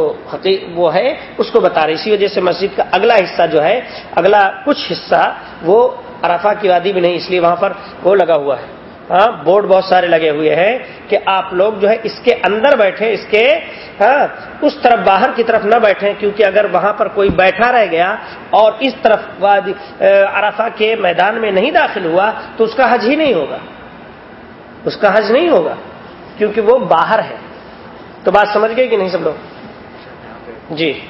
وہ ہے، اس کو بتا رہی اسی وجہ سے مسجد کا اگلا حصہ جو ہے، اگلا کچھ حصہ وہ ارافا کی وادی بھی نہیں، اس لیے وہاں پر وہ لگا ہوا ہے۔ ہاں بورڈ بہت سارے لگے ہوئے ہیں کہ آپ لوگ جو ہے اس کے اندر بیٹھے، اس کے ہاں اس طرف باہر کی طرف نہ بیٹھیں کیونکہ اگر وہاں پر کوئی بیٹھا رہ گیا اور اس طرف وادی ارافا کے میدان میں نہیں داخل ہوا، تو اس کا حج ہی نہیں ہوگا۔ اس کا حج نہیں ہوگا، کیونکہ وہ باہر ہے۔ تو بات سمجھ گئے کہ نہیں سب لوگ؟ جی۔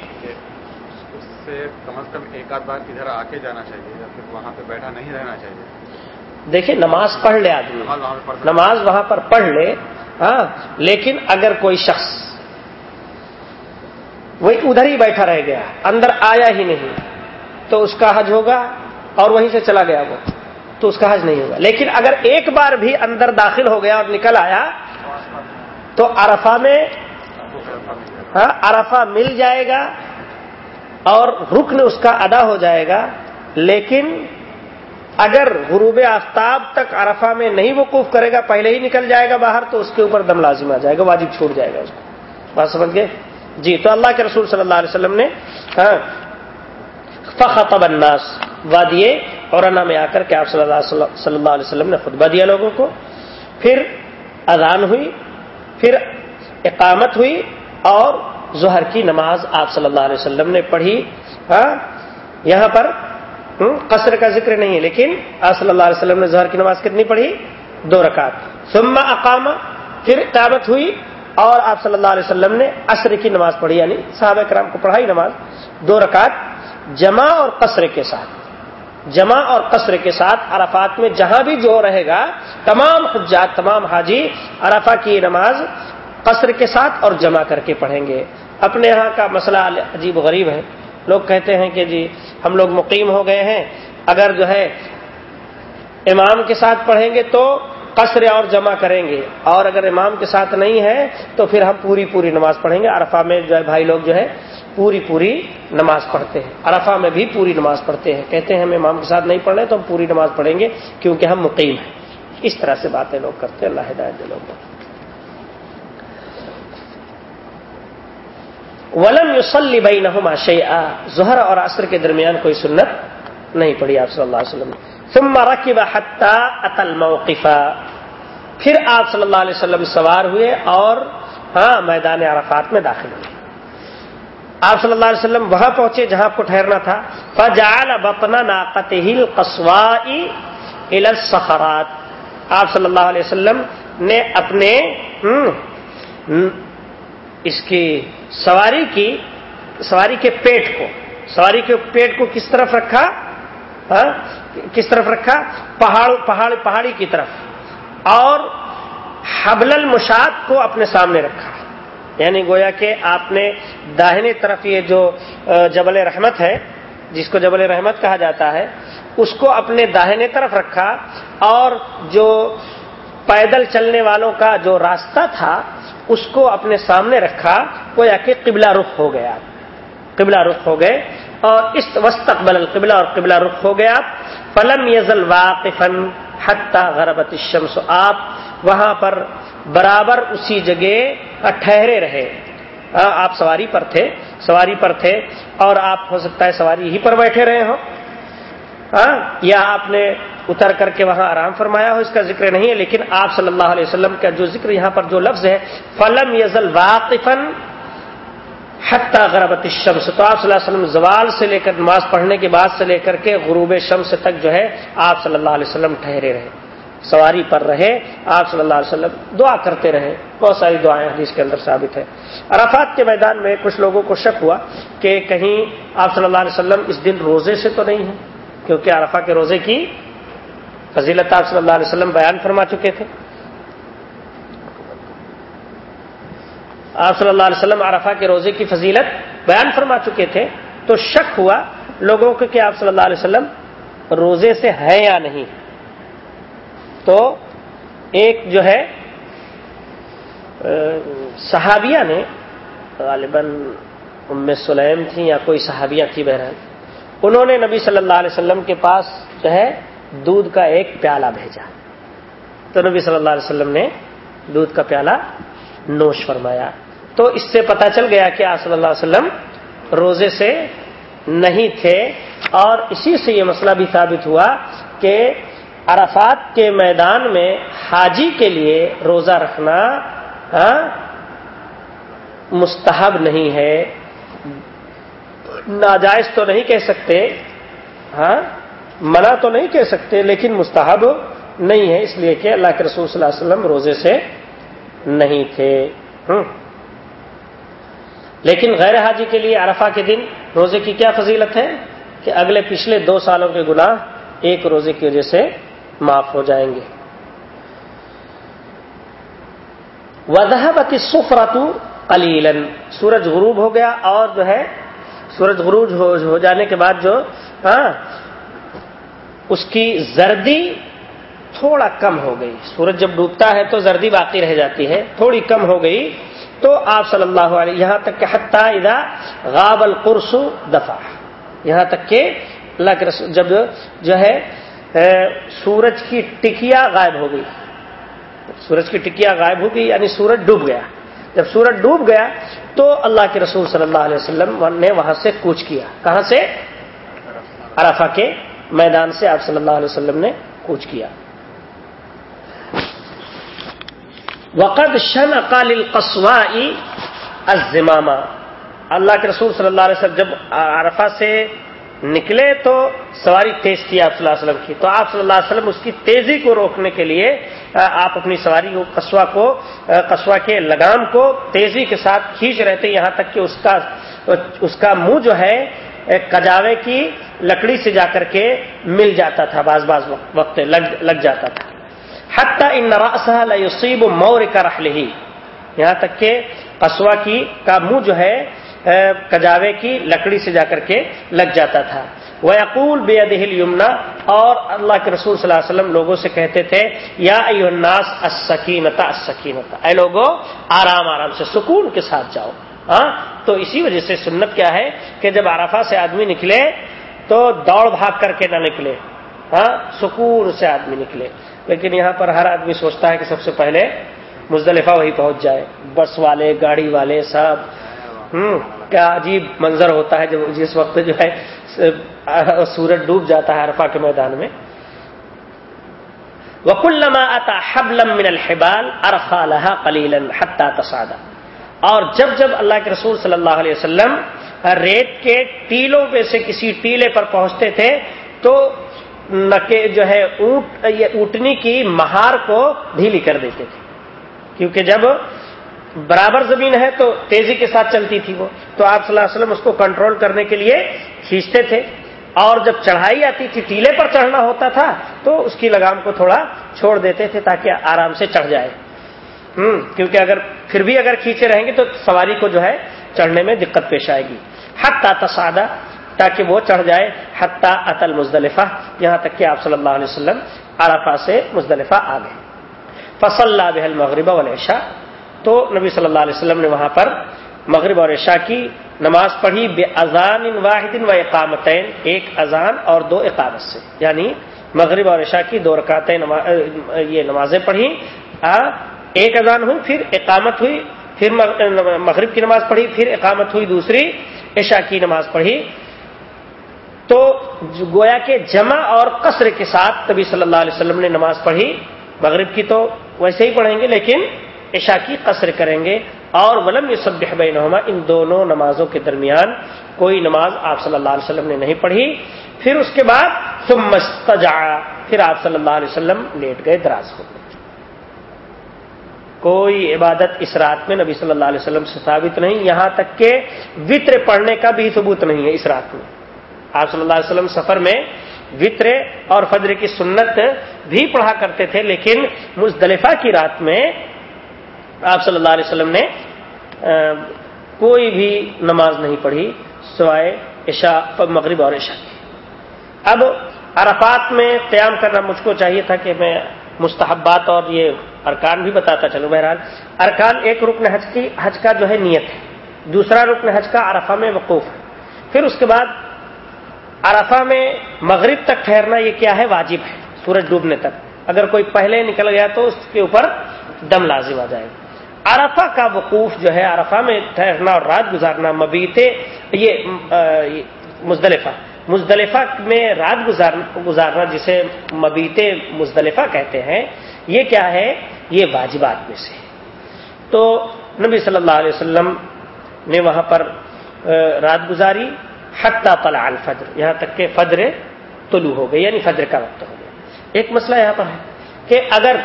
سے کم از کم ایک آدھ بار ادھر آ کے جانا چاہیے یا پھر وہاں پہ بیٹھا نہیں رہنا چاہیے۔ دیکھیے نماز پڑھ لے آدمی۔ نماز وہاں پر پڑھ لے ہاں لیکن اگر کوئی شخص وہی ادھر ہی بیٹھا رہ گیا اندر آیا ہی نہیں تو اس کا حج ہوگا اور وہیں سے چلا گیا وہ تو اس کا حج نہیں ہوگا۔ لیکن اگر ایک بار بھی اندر داخل ہو گیا اور نکل آیا تو ارفا میں ہاں ارفا مل جائے گا اور رکن اس کا ادا ہو جائے گا، لیکن اگر غروب آفتاب تک ارفا میں نہیں وقوف کرے گا، پہلے ہی نکل جائے گا باہر، تو اس کے اوپر دم لازم آ جائے گا، واجب چھوڑ جائے گا اس کو۔ بات سمجھ گئے؟ جی تو اللہ کے رسول صلی اللہ علیہ وسلم نے ہاں فخطب الناس، وادیے اور میں آ کر کے آپ صلی اللہ صلی اللہ علیہ وسلم نے خطبہ دیا لوگوں کو۔ پھر اذان ہوئی، پھر اقامت ہوئی اور ظہر کی نماز آپ صلی اللہ علیہ وسلم نے پڑھی۔ ہاں؟ یہاں پر قصر کا ذکر نہیں ہے، لیکن آپ صلی اللہ علیہ وسلم نے ظہر کی نماز کتنی پڑھی؟ دو رکعت۔ ثم اقامہ پھر قیامت ہوئی اور آپ صلی اللہ علیہ وسلم نے عصر کی نماز پڑھی یعنی صحابہ کرام کو پڑھائی نماز۔ دو رکعت، جمع اور قصر کے ساتھ۔ جمع اور قصر کے ساتھ عرفات میں جہاں بھی جو رہے گا، تمام حجات، تمام حاجی عرفہ کی نماز قصر کے ساتھ اور جمع کر کے پڑھیں گے۔ اپنے یہاں کا مسئلہ عجیب و غریب ہے۔ لوگ کہتے ہیں کہ جی ہم لوگ مقیم ہو گئے ہیں۔ اگر جو ہے، امام کے ساتھ پڑھیں گے تو قصر اور جمع کریں گے۔ اور اگر امام کے ساتھ نہیں ہے، تو پھر ہم پوری پوری نماز پڑھیں گے۔ عرفہ میں جو ہے، بھائی لوگ جو ہے، پوری پوری نماز پڑھتے ہیں۔ عرفہ میں بھی پوری نماز پڑھتے ہیں۔ کہتے ہیں، ہم امام کے ساتھ نہیں پڑھ رہے تو ہم پوری نماز پڑھیں گے کیونکہ ہم مقیم ہیں۔ اس طرح سے باتیں لوگ کرتے ہیں۔ اللہ ہدایت لوگ ولم یوسلی بئی نہ ظہر اور عصر کے درمیان کوئی سنت نہیں پڑی آپ صلی اللہ علیہ وسلم. ثم رکب حتى اتى الموقف. پھر آپ صلی اللہ علیہ وسلم سوار ہوئے اور ہاں میدان عرفات میں داخل ہوئے. آپ صلی اللہ علیہ وسلم وہاں پہنچے جہاں آپ کو ٹھہرنا تھا. فجعل بطنا ناقته القصواء الى الصخرات. آپ صلی اللہ علیہ وسلم نے اپنے اس کی سواری کی، سواری کے پیٹ کو۔ سواری کے پیٹ کو کس طرف رکھا؟ ہاں؟ کس طرف رکھا؟ پہاڑ پہاڑ، پہاڑی کی طرف۔ اور حبل المشاد کو اپنے سامنے رکھا۔ یعنی گویا کہ آپ نے داہنی طرف یہ جو جبل رحمت ہے، جس کو جبل رحمت کہا جاتا ہے، اس کو اپنے داہنے طرف رکھا۔ اور جو پیدل چلنے والوں کا جو راستہ تھا اس کو اپنے سامنے رکھا، گویا کہ قبلہ رخ ہو گیا۔ قبلہ رخ ہو گئے اور اس وسطبل القبلہ اور قبلہ رخ ہو گیا۔ فلم یزل واقفن حتہ غربت الشمس۔ آپ وہاں پر برابر اسی جگہ ٹھہرے رہے۔ آپ سواری پر تھے، سواری پر تھے اور آپ ہو سکتا ہے سواری ہی پر بیٹھے رہے ہو یا آپ نے اتر کر کے وہاں آرام فرمایا ہو، اس کا ذکر نہیں ہے، لیکن آپ صلی اللہ علیہ وسلم کا جو ذکر یہاں پر جو لفظ ہے، فلم یزل واقفن حتہ غربت شمس تو آپ صلی اللہ علیہ وسلم زوال سے لے کر، نماز پڑھنے کے بعد سے لے کر کے غروب شمس تک جو ہے، آپ صلی اللہ علیہ وسلم ٹھہرے رہے۔ سواری پر رہے، آپ صلی اللہ علیہ وسلم دعا کرتے رہے۔ بہت ساری دعائیں حدیث کے اندر ثابت ہے عرفات کے میدان میں کچھ لوگوں کو شک ہوا کہ کہیں آپ صلی اللہ علیہ وسلم اس دن روزے سے تو نہیں ہیں، کیونکہ عرفہ کے روزے کی فضیلت آپ صلی اللہ علیہ وسلم بیان فرما چکے تھے۔ آپ صلی اللہ علیہ وسلم عرفہ کے روزے کی فضیلت بیان فرما چکے تھے۔ تو شک ہوا لوگوں کو کہ آپ صلی اللہ علیہ وسلم روزے سے ہے یا نہیں۔ تو ایک جو ہے صحابیہ نے غالباً ام سلیم تھیں یا کوئی صحابیہ تھی بہرحال، انہوں نے نبی صلی اللہ علیہ وسلم کے پاس جو ہے دودھ کا ایک پیالہ بھیجا۔ تو نبی صلی اللہ علیہ وسلم نے دودھ کا پیالہ نوش فرمایا۔ تو اس سے پتا چل گیا کہ آپ صلی اللہ علیہ وسلم روزے سے نہیں تھے اور اسی سے یہ مسئلہ بھی ثابت ہوا کہ عرفات کے میدان میں حاجی کے لیے روزہ رکھنا ہاں، مستحب نہیں ہے۔ ناجائز تو نہیں کہہ سکتے ہاں منع تو نہیں کہہ سکتے، لیکن مستحب نہیں ہے اس لیے کہ اللہ کے رسول صلی اللہ علیہ وسلم روزے سے نہیں تھے۔ لیکن غیر حاجی کے لیے عرفہ کے دن روزے کی کیا فضیلت ہے؟ کہ اگلے پچھلے دو سالوں کے گناہ ایک روزے کی وجہ سے معاف ہو جائیں گے۔ وضحبت سفرتو علیلن سورج غروب ہو گیا اور جو ہے، سورج غروب ہو جانے کے بعد جو ہاں اس کی زردی تھوڑا کم ہو گئی۔ سورج جب ڈوبتا ہے تو زردی باقی رہ جاتی ہے، تھوڑی کم ہو گئی۔ تو آپ صلی اللہ علیہ، یہاں تک کہ حتہ ادا غاب القرس دفاع یہاں تک کہ اللہ کے رسول، جب جو ہے سورج کی ٹکیا غائب ہو گئی۔ سورج کی ٹکیا غائب ہو گئی یعنی سورج ڈوب گیا۔ جب سورج ڈوب گیا تو اللہ کے رسول صلی اللہ علیہ وسلم نے وہاں سے کوچ کیا۔ کہاں سے؟ ارفا کے میدان سے آپ صلی اللہ علیہ وسلم نے کوچ کیا۔ وقد شن اقال القصوا الزمامہ اللہ کے رسول صلی اللہ علیہ وسلم جب عرفہ سے نکلے تو سواری تیز تھی آپ صلی اللہ علیہ وسلم کی۔ تو آپ صلی اللہ علیہ وسلم اس کی تیزی کو روکنے کے لیے آپ اپنی سواری کو قصوا کو قصوا کے لگام کو تیزی کے ساتھ کھینچ رہے تھے۔ یہاں تک کہ اس کا اس کا منہ جو ہے کجاوے کی لکڑی سے جا کر کے مل جاتا تھا، بعض بعض وقت لگ جاتا تھا۔ حتیٰ ان یوسیب مور کا رخ یہاں تک کہ قصوا کی، کا منہ جو ہے کجاوے کی لکڑی سے جا کر کے لگ جاتا تھا۔ وہ عقول بے ادہل یمنا اور اللہ کے رسول صلی اللہ علیہ وسلم لوگوں سے کہتے تھے، یا الناس السکینتا السکینتا اے لوگوں آرام آرام سے، سکون کے ساتھ جاؤ۔ ہاں؟ تو اسی وجہ سے سنت کیا ہے کہ جب عرفہ سے آدمی نکلے تو دوڑ بھاگ کر کے نہ نکلے ہاں؟ سکون سے آدمی نکلے۔ لیکن یہاں پر ہر آدمی سوچتا ہے کہ سب سے پہلے مزدلفہ وہی پہنچ جائے۔ بس والے، گاڑی والے سب، ہوں؟ کیا عجیب منظر ہوتا ہے جب جس وقت جو ہے، سورج ڈوب جاتا ہے عرفہ کے میدان میں۔ وکلما اتا حبلم من الحبال ارفا لها قلیلا حتى تصادا اور جب جب اللہ کے رسول صلی اللہ علیہ وسلم ریت کے ٹیلوں پہ سے کسی ٹیلے پر پہنچتے تھے، تو جو ہے اونٹ، یہ اونٹنی کی مہار کو ڈھیلی کر دیتے تھے۔ کیونکہ جب برابر زمین ہے تو تیزی کے ساتھ چلتی تھی وہ۔ تو آپ صلی اللہ علیہ وسلم اس کو کنٹرول کرنے کے لیے کھینچتے تھے۔ اور جب چڑھائی آتی تھی، ٹیلے پر چڑھنا ہوتا تھا، تو اس کی لگام کو تھوڑا چھوڑ دیتے تھے تاکہ آرام سے چڑھ جائے۔ ہوں۔ کیونکہ اگر پھر بھی اگر کھینچے رہیں گے تو سواری کو جو ہے چڑھنے میں دقت پیش آئے گی۔ حتیٰ تصادہ تاکہ وہ چڑھ جائے۔ حتیٰ اتل مزدلفہ یہاں تک کہ آپ صلی اللہ علیہ وسلم عرفہ سے مزدلفہ آ گئے۔ فصل اللہ بحل مغربہ ولیشا تو نبی صلی اللہ علیہ وسلم نے وہاں پر مغرب اور عشاء کی نماز پڑھی بے اذان واحد و اقامتین ایک اذان اور دو اقامت سے۔ یعنی مغرب اور عشاء کی دو رکعتیں نماز یہ نمازیں پڑھی۔ ایک اذان ہوئی، پھر اقامت ہوئی، پھر مغرب کی نماز پڑھی، پھر اقامت ہوئی، دوسری عشاء کی نماز پڑھی۔ تو گویا کے جمع اور قصر کے ساتھ نبی صلی اللہ علیہ وسلم نے نماز پڑھی۔ مغرب کی تو ویسے ہی پڑھیں گے، لیکن عشاء کی قصر کریں گے۔ اور ولم یوسب بینہما، ان دونوں نمازوں کے درمیان کوئی نماز آپ صلی اللہ علیہ وسلم نے نہیں پڑھی۔ پھر اس کے بعد تم مستجا پھر آپ صلی اللہ علیہ وسلم لیٹ گئے دراز ہو گئے کوئی عبادت اس رات میں نبی صلی اللہ علیہ وسلم سے ثابت نہیں، یہاں تک کہ وطر پڑھنے کا بھی ثبوت نہیں ہے اس رات میں۔ آپ صلی اللہ علیہ وسلم سفر میں وطر اور فجر کی سنت بھی پڑھا کرتے تھے، لیکن مزدلفہ کی رات میں آپ صلی اللہ علیہ وسلم نے کوئی بھی نماز نہیں پڑھی سوائے عشاء، مغرب اور عشاء کی۔ اب عرفات میں قیام کرنا مجھ کو چاہیے تھا کہ میں مستحبات اور یہ ارکان بھی بتاتا چلوں بہرحال۔ ارکان ایک رکن حج کی، حج کا جو ہے نیت ہے۔ دوسرا رکن حج کا عرفہ میں وقوف۔ ہے پھر اس کے بعد عرفہ میں مغرب تک ٹھہرنا یہ کیا ہے؟ واجب ہے۔ سورج ڈوبنے تک۔ اگر کوئی پہلے نکل گیا تو اس کے اوپر دم لازم آ جائے۔ گا عرفہ کا وقوف جو ہے، عرفہ میں ٹھہرنا اور رات گزارنا مبیتے یہ مزدلفہ۔ مزدلفہ میں رات گزارنا جسے مبیت مزدلفہ کہتے ہیں، یہ کیا ہے؟ یہ واجبات میں سے تو نبی صلی اللہ علیہ وسلم نے وہاں پر رات گزاری، حتیٰ طلع الفجر، یہاں تک کہ فجر طلوع ہو گئی یعنی فجر کا وقت ہو گیا۔ ایک مسئلہ یہاں پر ہے کہ اگر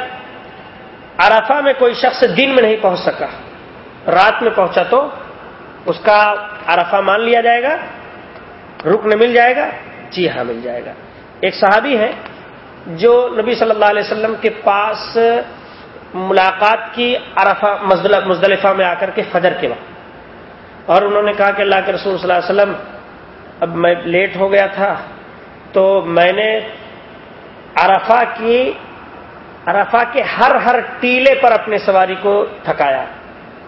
عرفہ میں کوئی شخص دن میں نہیں پہنچ سکا، رات میں پہنچا تو اس کا عرفہ مان لیا جائے گا، رکن مل جائے گا جی ہاں مل جائے گا۔ ایک صحابی ہے جو نبی صلی اللہ علیہ وسلم کے پاس ملاقات کی عرفہ مزدلفہ میں آ کر کے فجر کے وقت۔ اور انہوں نے کہا کہ اللہ کے رسول صلی اللہ علیہ وسلم، اب میں لیٹ ہو گیا تھا، تو میں نے عرفہ کی ارفا کے ہر ہر ٹیلے پر اپنے سواری کو تھکایا۔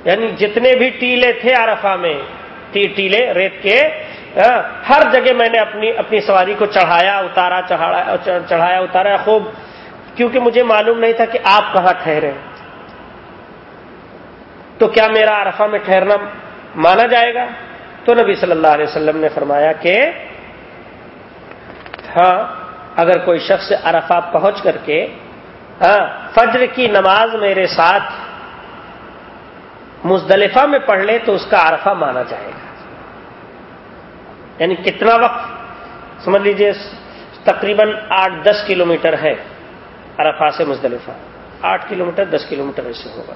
یعنی جتنے بھی ٹیلے تھے ارفا میں، تی ٹیلے، ریت کے ہر جگہ میں نے اپنی اپنی سواری کو چڑھایا، اتارا چڑھایا، اتارا، خوب کیونکہ مجھے معلوم نہیں تھا کہ آپ کہاں ٹھہرے تو کیا میرا ارفا میں ٹھہرنا مانا جائے گا؟ تو نبی صلی اللہ علیہ وسلم نے فرمایا کہ ہاں اگر کوئی شخص ارفا پہنچ کر کے ہاں فجر کی نماز میرے ساتھ مزدلفہ میں پڑھ لے تو اس کا عرفہ مانا جائے گا۔ یعنی کتنا وقت؟ سمجھ لیجیے، تقریباً آٹھ دس کلومیٹر ہے۔ عرفہ سے مزدلفہ، آٹھ کلومیٹر، دس کلومیٹر ایسے ہوگا۔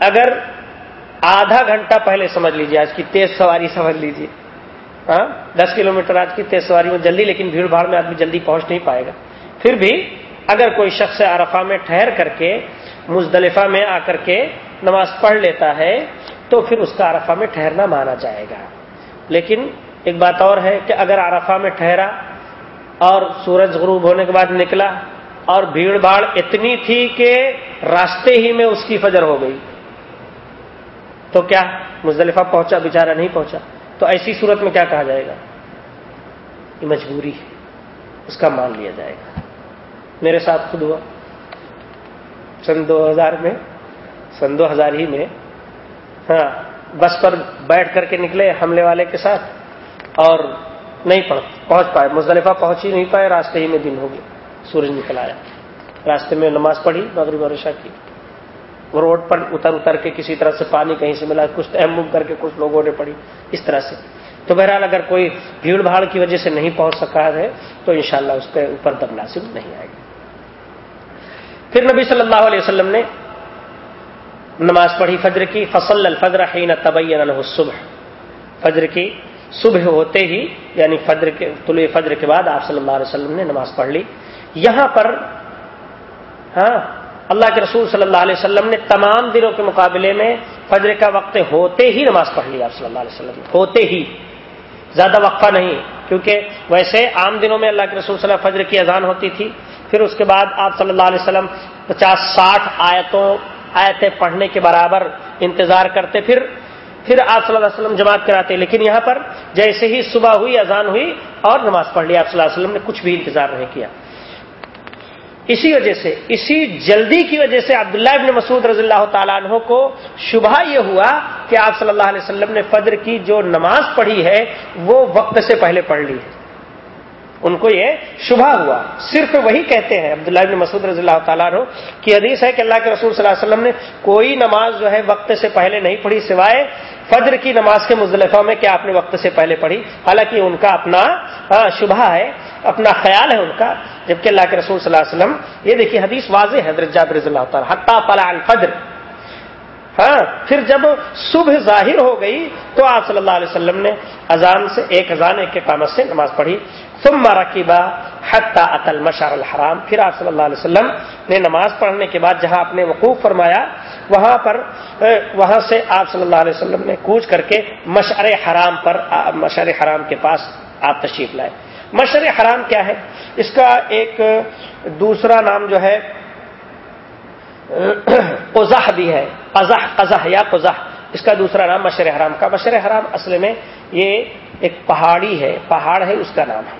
اگر آدھا گھنٹہ پہلے سمجھ لیجیے، آج کی تیز سواری سمجھ لیجیے۔ ہاں دس کلومیٹر آج کی تیز سواری میں جلدی، لیکن بھیڑ بھاڑ میں آدمی جلدی پہنچ نہیں پائے گا۔ پھر بھی اگر کوئی شخص عرفہ میں ٹھہر کر کے مزدلفہ میں آ کر کے نماز پڑھ لیتا ہے، تو پھر اس کا عرفہ میں ٹھہرنا مانا جائے گا۔ لیکن ایک بات اور ہے کہ اگر عرفہ میں ٹھہرا اور سورج غروب ہونے کے بعد نکلا اور بھیڑ بھاڑ اتنی تھی کہ راستے ہی میں اس کی فجر ہو گئی۔ تو کیا مزدلفہ پہنچا؟ بیچارہ نہیں پہنچا۔ تو ایسی صورت میں کیا کہا جائے گا؟ یہ مجبوری ہے۔ اس کا مان لیا جائے گا۔ میرے ساتھ خود ہوا۔ سن دو ہزار میں، سن دو ہزار ہی میں ہاں بس پر بیٹھ کر کے نکلے حملے والے کے ساتھ اور نہیں پہنچ پائے۔ مزدلفہ پہنچ ہی نہیں پائے، راستے ہی میں دن ہو گیا سورج نکل آیا۔ راستے میں نماز پڑھی، مغرب اور عشاء کی۔ روڈ پر اتر اتر کے کسی طرح سے پانی کہیں سے ملا، کچھ تیمم کر کے کچھ لوگوں نے پڑی اس طرح سے۔ تو بہرحال اگر کوئی بھیڑ بھاڑ کی وجہ سے نہیں پہنچ سکا ہے، تو انشاءاللہ اس کے اوپر دب ناصب نہیں آئے گا۔ پھر نبی صلی اللہ علیہ وسلم نے نماز پڑھی فجر کی فصل الفجر حین طبی صبح فجر کی صبح ہوتے ہی یعنی فجر کے، طلوع فجر کے بعد آپ صلی اللہ علیہ وسلم نے نماز پڑھ لی۔ یہاں پر ہاں اللہ کے رسول صلی اللہ علیہ وسلم نے تمام دنوں کے مقابلے میں فجر کا وقت ہوتے ہی نماز پڑھ لی آپ صلی اللہ علیہ وسلم ہوتے ہی۔ زیادہ وقفہ نہیں، کیونکہ ویسے عام دنوں میں اللہ کے رسول صلی اللہ علیہ فجر کی اذان ہوتی تھی، پھر اس کے بعد آپ صلی اللہ علیہ وسلم پچاس ساٹھ آیتوں، آیتیں پڑھنے کے برابر انتظار کرتے، پھر پھر آپ صلی اللہ علیہ وسلم جماعت کراتے لیکن یہاں پر جیسے ہی صبح ہوئی، اذان ہوئی اور نماز پڑھ لی، آپ صلی اللہ علیہ وسلم نے کچھ بھی انتظار نہیں کیا۔ اسی وجہ سے، اسی جلدی کی وجہ سے عبداللہ ابن مسعود رضی اللہ تعالیٰ عنہ کو شبہ یہ ہوا کہ آپ صلی اللہ علیہ وسلم نے فجر کی جو نماز پڑھی ہے، وہ وقت سے پہلے پڑھ لی ان کو یہ شبہ ہوا۔ صرف وہی کہتے ہیں عبداللہ ابن مسعود رضی اللہ تعالیٰ عنہ کی حدیث ہے کہ اللہ کے رسول صلی اللہ علیہ وسلم نے کوئی نماز جو ہے وقت سے پہلے نہیں پڑھی سوائے فجر کی نماز کے مزدلفہ میں کہ آپ نے وقت سے پہلے پڑھی؟ حالانکہ ان کا اپنا شبہ ہے، اپنا خیال ہے ان کا، جبکہ اللہ کے رسول صلی اللہ علیہ وسلم، یہ دیکھیے حدیث واضح حضرت جابر رضی اللہ تعالیٰ حتہ پلا الفجر۔ ہاں پھر جب صبح ظاہر ہو گئی، تو آپ صلی اللہ علیہ وسلم نے اذان سے، ایک اذان، ایک قامت سے نماز پڑھی۔ ثم رکیبا حتہ اطل مشار الحرام۔ پھر آپ صلی اللہ علیہ وسلم نے نماز پڑھنے کے بعد جہاں آپ نے وقوف فرمایا وہاں پر وہاں سے آپ صلی اللہ علیہ وسلم نے کوچ کر کے مشعر حرام پر مشعر حرام کے پاس آپ تشریف لائے۔ مشر حرام کیا ہے؟ اس کا ایک دوسرا نام جو ہے، قزح بھی ہے۔ قزح قزح یا قزح۔ اس کا دوسرا نام مشر حرام کا۔ مشر حرام اصل میں یہ ایک پہاڑی ہے، پہاڑ ہے، اس کا نام ہے۔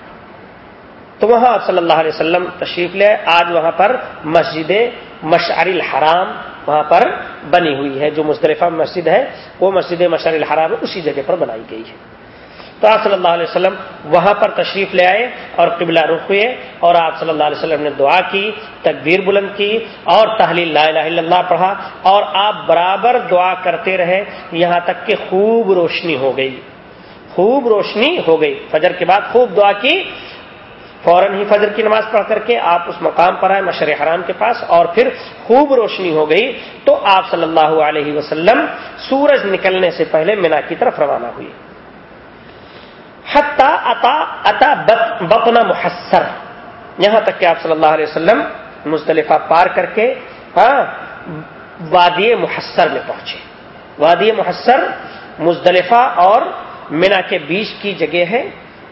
تو وہاں صلی اللہ علیہ وسلم تشریف لے آج وہاں پر مسجد مشعر الحرام وہاں پر بنی ہوئی ہے، جو مصطلفہ مسجد ہے، وہ مسجد مشعر الحرام اسی جگہ پر بنائی گئی ہے۔ تو آپ صلی اللہ علیہ وسلم وہاں پر تشریف لے آئے اور قبلہ رخ ہوئے اور آپ صلی اللہ علیہ وسلم نے دعا کی، تکبیر بلند کی اور تحلیل لا الہ الا اللہ پڑھا اور آپ برابر دعا کرتے رہے، یہاں تک کہ خوب روشنی ہو گئی۔ خوب روشنی ہو گئی۔ فجر کے بعد خوب دعا کی فوراً ہی فجر کی نماز پڑھ کر کے آپ اس مقام پر آئے مشر حرام کے پاس اور پھر خوب روشنی ہو گئی تو آپ صلی اللہ علیہ وسلم سورج نکلنے سے پہلے مینا کی طرف روانہ ہوئی اتا بپنا محسر۔ یہاں تک کہ آپ صلی اللہ علیہ وسلم مصطلفہ پار کر کے ہاں وادی محسر میں پہنچے۔ وادی محسر مزدلفہ اور مینا کے بیچ کی جگہ ہے۔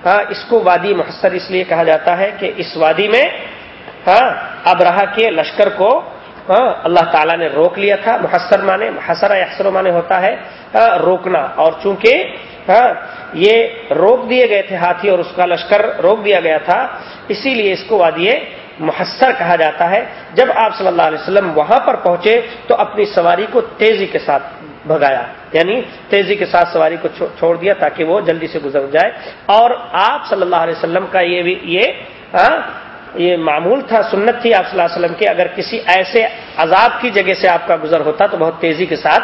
ہاں، اس کو وادی محسر اس لیے کہا جاتا ہے کہ اس وادی میں ہاں اب رہا کے لشکر کو ہاں، اللہ تعالیٰ نے روک لیا تھا محسر مانے محسرہ یحسر مانے ہوتا ہے ہاں، روکنا۔ اور چونکہ یہ روک دیے گئے تھے ہاتھی اور اس کا لشکر روک دیا گیا تھا، اسی لیے اس کو وادی محسر کہا جاتا ہے۔ جب آپ صلی اللہ علیہ وسلم وہاں پر پہنچے تو اپنی سواری کو تیزی کے ساتھ بھگایا۔ یعنی تیزی کے ساتھ سواری کو چھوڑ دیا تاکہ وہ جلدی سے گزر جائے۔ اور آپ صلی اللہ علیہ وسلم کا یہ بھی یہ ہاں، یہ معمول تھا، سنت تھی آپ صلی اللہ علیہ وسلم کی اگر کسی ایسے عذاب کی جگہ سے آپ کا گزر ہوتا تو بہت تیزی کے ساتھ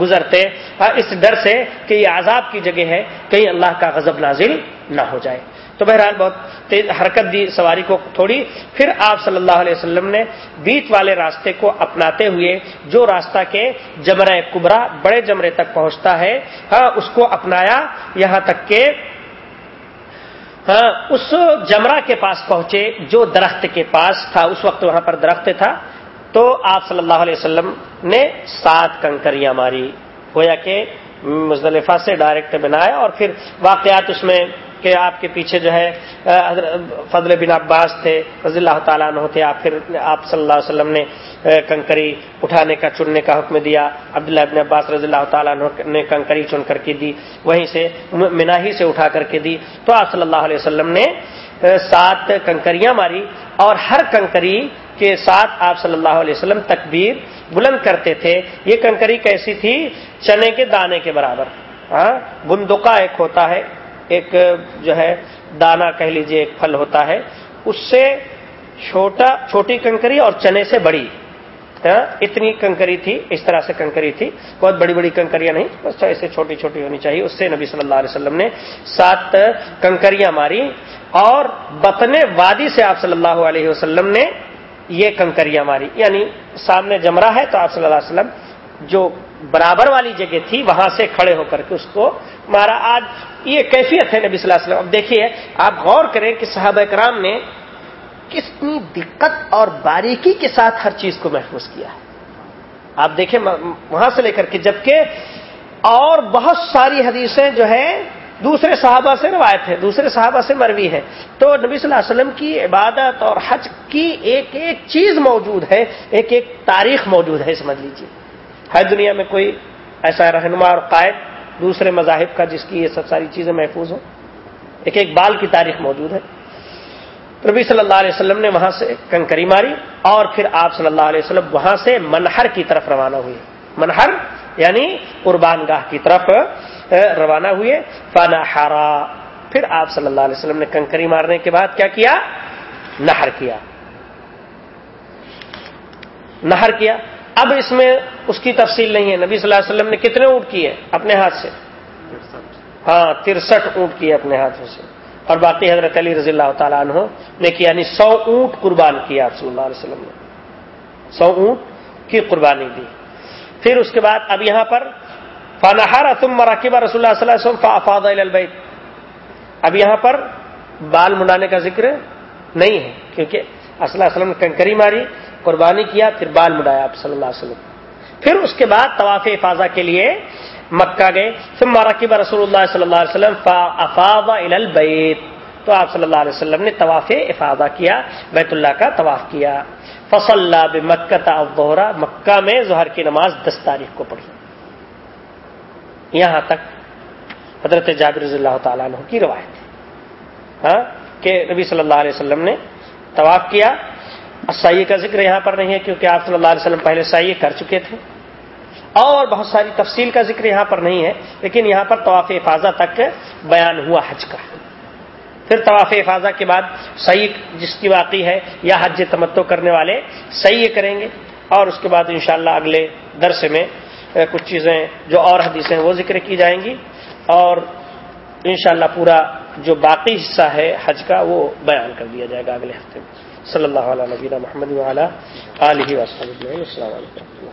گزرتے۔ ہاں، اس ڈر سے کہ یہ عذاب کی جگہ ہے، کہیں اللہ کا غضب نازل نہ ہو جائے۔ تو بہرحال بہت تیز حرکت دی سواری کو تھوڑی۔ پھر آپ صلی اللہ علیہ وسلم نے بیچ والے راستے کو اپناتے ہوئے جو راستہ کے جمرہ کبرا بڑے جمرے تک پہنچتا ہے ہاں اس کو اپنایا۔ یہاں تک کہ ہاں اس جمرہ کے پاس پہنچے جو درخت کے پاس تھا، اس وقت وہاں پر درخت تھا۔ تو آپ صلی اللہ علیہ وسلم نے سات کنکریاں ماری۔ گویا کہ مزدلفہ سے ڈائریکٹ بنایا اور پھر واقعات اس میں کہ آپ کے پیچھے جو ہے فضل بن عباس تھے، رضی اللہ تعالیٰ عنہ تھے، آپ پھر آپ صلی اللہ علیہ وسلم نے کنکری اٹھانے کا، چننے کا حکم دیا۔ عبداللہ ابن عباس رضی اللہ تعالیٰ عنہ نے کنکری چن کر کے دی، وہیں سے مناہی سے اٹھا کر کے دی۔ تو آپ صلی اللہ علیہ وسلم نے سات کنکریاں ماری اور ہر کنکری کے ساتھ آپ صلی اللہ علیہ وسلم تکبیر بلند کرتے تھے۔ یہ کنکری کیسی تھی؟ چنے کے دانے کے برابر۔ ہاں بندقا ایک ہوتا ہے۔ ایک جو ہے دانا کہہ لیجیے ایک پھل ہوتا ہے، اس سے چھوٹا، چھوٹی کنکری اور چنے سے بڑی۔ ہاں، اتنی کنکری تھی، اس طرح سے کنکری تھی۔ بہت بڑی بڑی کنکریاں نہیں، بس ایسے چھوٹی چھوٹی ہونی چاہیے۔ اس سے نبی صلی اللہ علیہ وسلم نے سات کنکریاں ماری۔ اور بطن وادی سے آپ صلی اللہ علیہ وسلم نے یہ کنکریاں ماری۔ یعنی سامنے جمرہ ہے تو آپ صلی اللہ علیہ وسلم جو برابر والی جگہ تھی، وہاں سے کھڑے ہو کر کے اس کو مارا۔ آج یہ کیفیت ہے نبی صلی اللہ علیہ وسلم۔ اب دیکھیے، آپ غور کریں کہ صحابہ کرام نے کتنی دقت اور باریکی کے ساتھ ہر چیز کو محفوظ کیا ہے۔ آپ دیکھیں وہاں سے لے کر کے، جبکہ اور بہت ساری حدیثیں جو ہے دوسرے صحابہ سے روایت ہے دوسرے صحابہ سے مروی ہے تو نبی صلی اللہ علیہ وسلم کی عبادت اور حج کی ایک ایک چیز موجود ہے، ایک ایک تاریخ موجود ہے، سمجھ لیجیے ہے دنیا میں کوئی ایسا رہنما اور قائد دوسرے مذاہب کا جس کی یہ سب ساری چیزیں محفوظ ہوں۔ ایک ایک بال کی تاریخ موجود ہے۔ نبی صلی اللہ علیہ وسلم نے وہاں سے کنکری ماری اور پھر آپ صلی اللہ علیہ وسلم وہاں سے منہر کی طرف روانہ ہوئے۔ منہر یعنی قربان گاہ کی طرف روانہ ہوئے۔ فنا ہارا پھر آپ صلی اللہ علیہ وسلم نے کنکری مارنے کے بعد کیا کیا؟ نہر کیا۔ نہر کیا۔ اب اس میں اس کی تفصیل نہیں ہے۔ نبی صلی اللہ علیہ وسلم نے کتنے اونٹ کیے اپنے ہاتھ سے؟ ہاں ترسٹھ اونٹ کیے اپنے ہاتھوں سے۔ اور باقی حضرت علی رضی اللہ تعالیٰ عنہ نے کیا یعنی سو اونٹ قربان کیا صلی اللہ علیہ وسلم نے۔ سو اونٹ کی قربانی دی۔ پھر اس کے بعد اب یہاں پر فنہارا تم مراکبہ رسول اللہ صلی اللہ علیہ وسلم فافاد البیت اب یہاں پر بال منڈانے کا ذکر نہیں ہے، کیونکہ اصل وسلم نے کنکری ماری۔ قربانی کیا، پھر بال مڈایا آپ صلی اللہ علیہ وسلم۔ پھر اس کے بعد طواف افاظہ کے لیے مکہ گئے۔ پھر مراکب رسول اللہ صلی اللہ علیہ وسلم افاظ البیت۔ تو آپ صلی اللہ علیہ وسلم نے طواف افاظہ کیا، بیت اللہ کا طواف کیا۔ فصل اللہ مکہ تا مکہ میں ظہر کی نماز دس تاریخ کو پڑھی۔ یہاں تک حضرت جابر رضی اللہ تعالیٰ عنہ کی روایت ہاں کہ نبی صلی اللہ علیہ وسلم نے طواف کیا۔ سائیے کا ذکر یہاں پر نہیں ہے کیونکہ آپ صلی اللہ علیہ وسلم پہلے سائیے کر چکے تھے۔ اور بہت ساری تفصیل کا ذکر یہاں پر نہیں ہے، لیکن یہاں پر طواف حفاظہ تک بیان ہوا حج کا۔ پھر طواف حفاظہ کے بعد صحیح جس کی واقعی ہے یا حج تمتو کرنے والے صحیح کریں گے۔ اور اس کے بعد انشاءاللہ اگلے درسے میں کچھ چیزیں جو اور حدیثیں وہ ذکر کی جائیں گی۔ اور انشاءاللہ پورا جو باقی حصہ ہے حج کا وہ بیان کر دیا جائے گا اگلے ہفتے میں۔ صلی اللہ علیہ نبینا محمد علیہ علیہ وسلم السلام علیکم.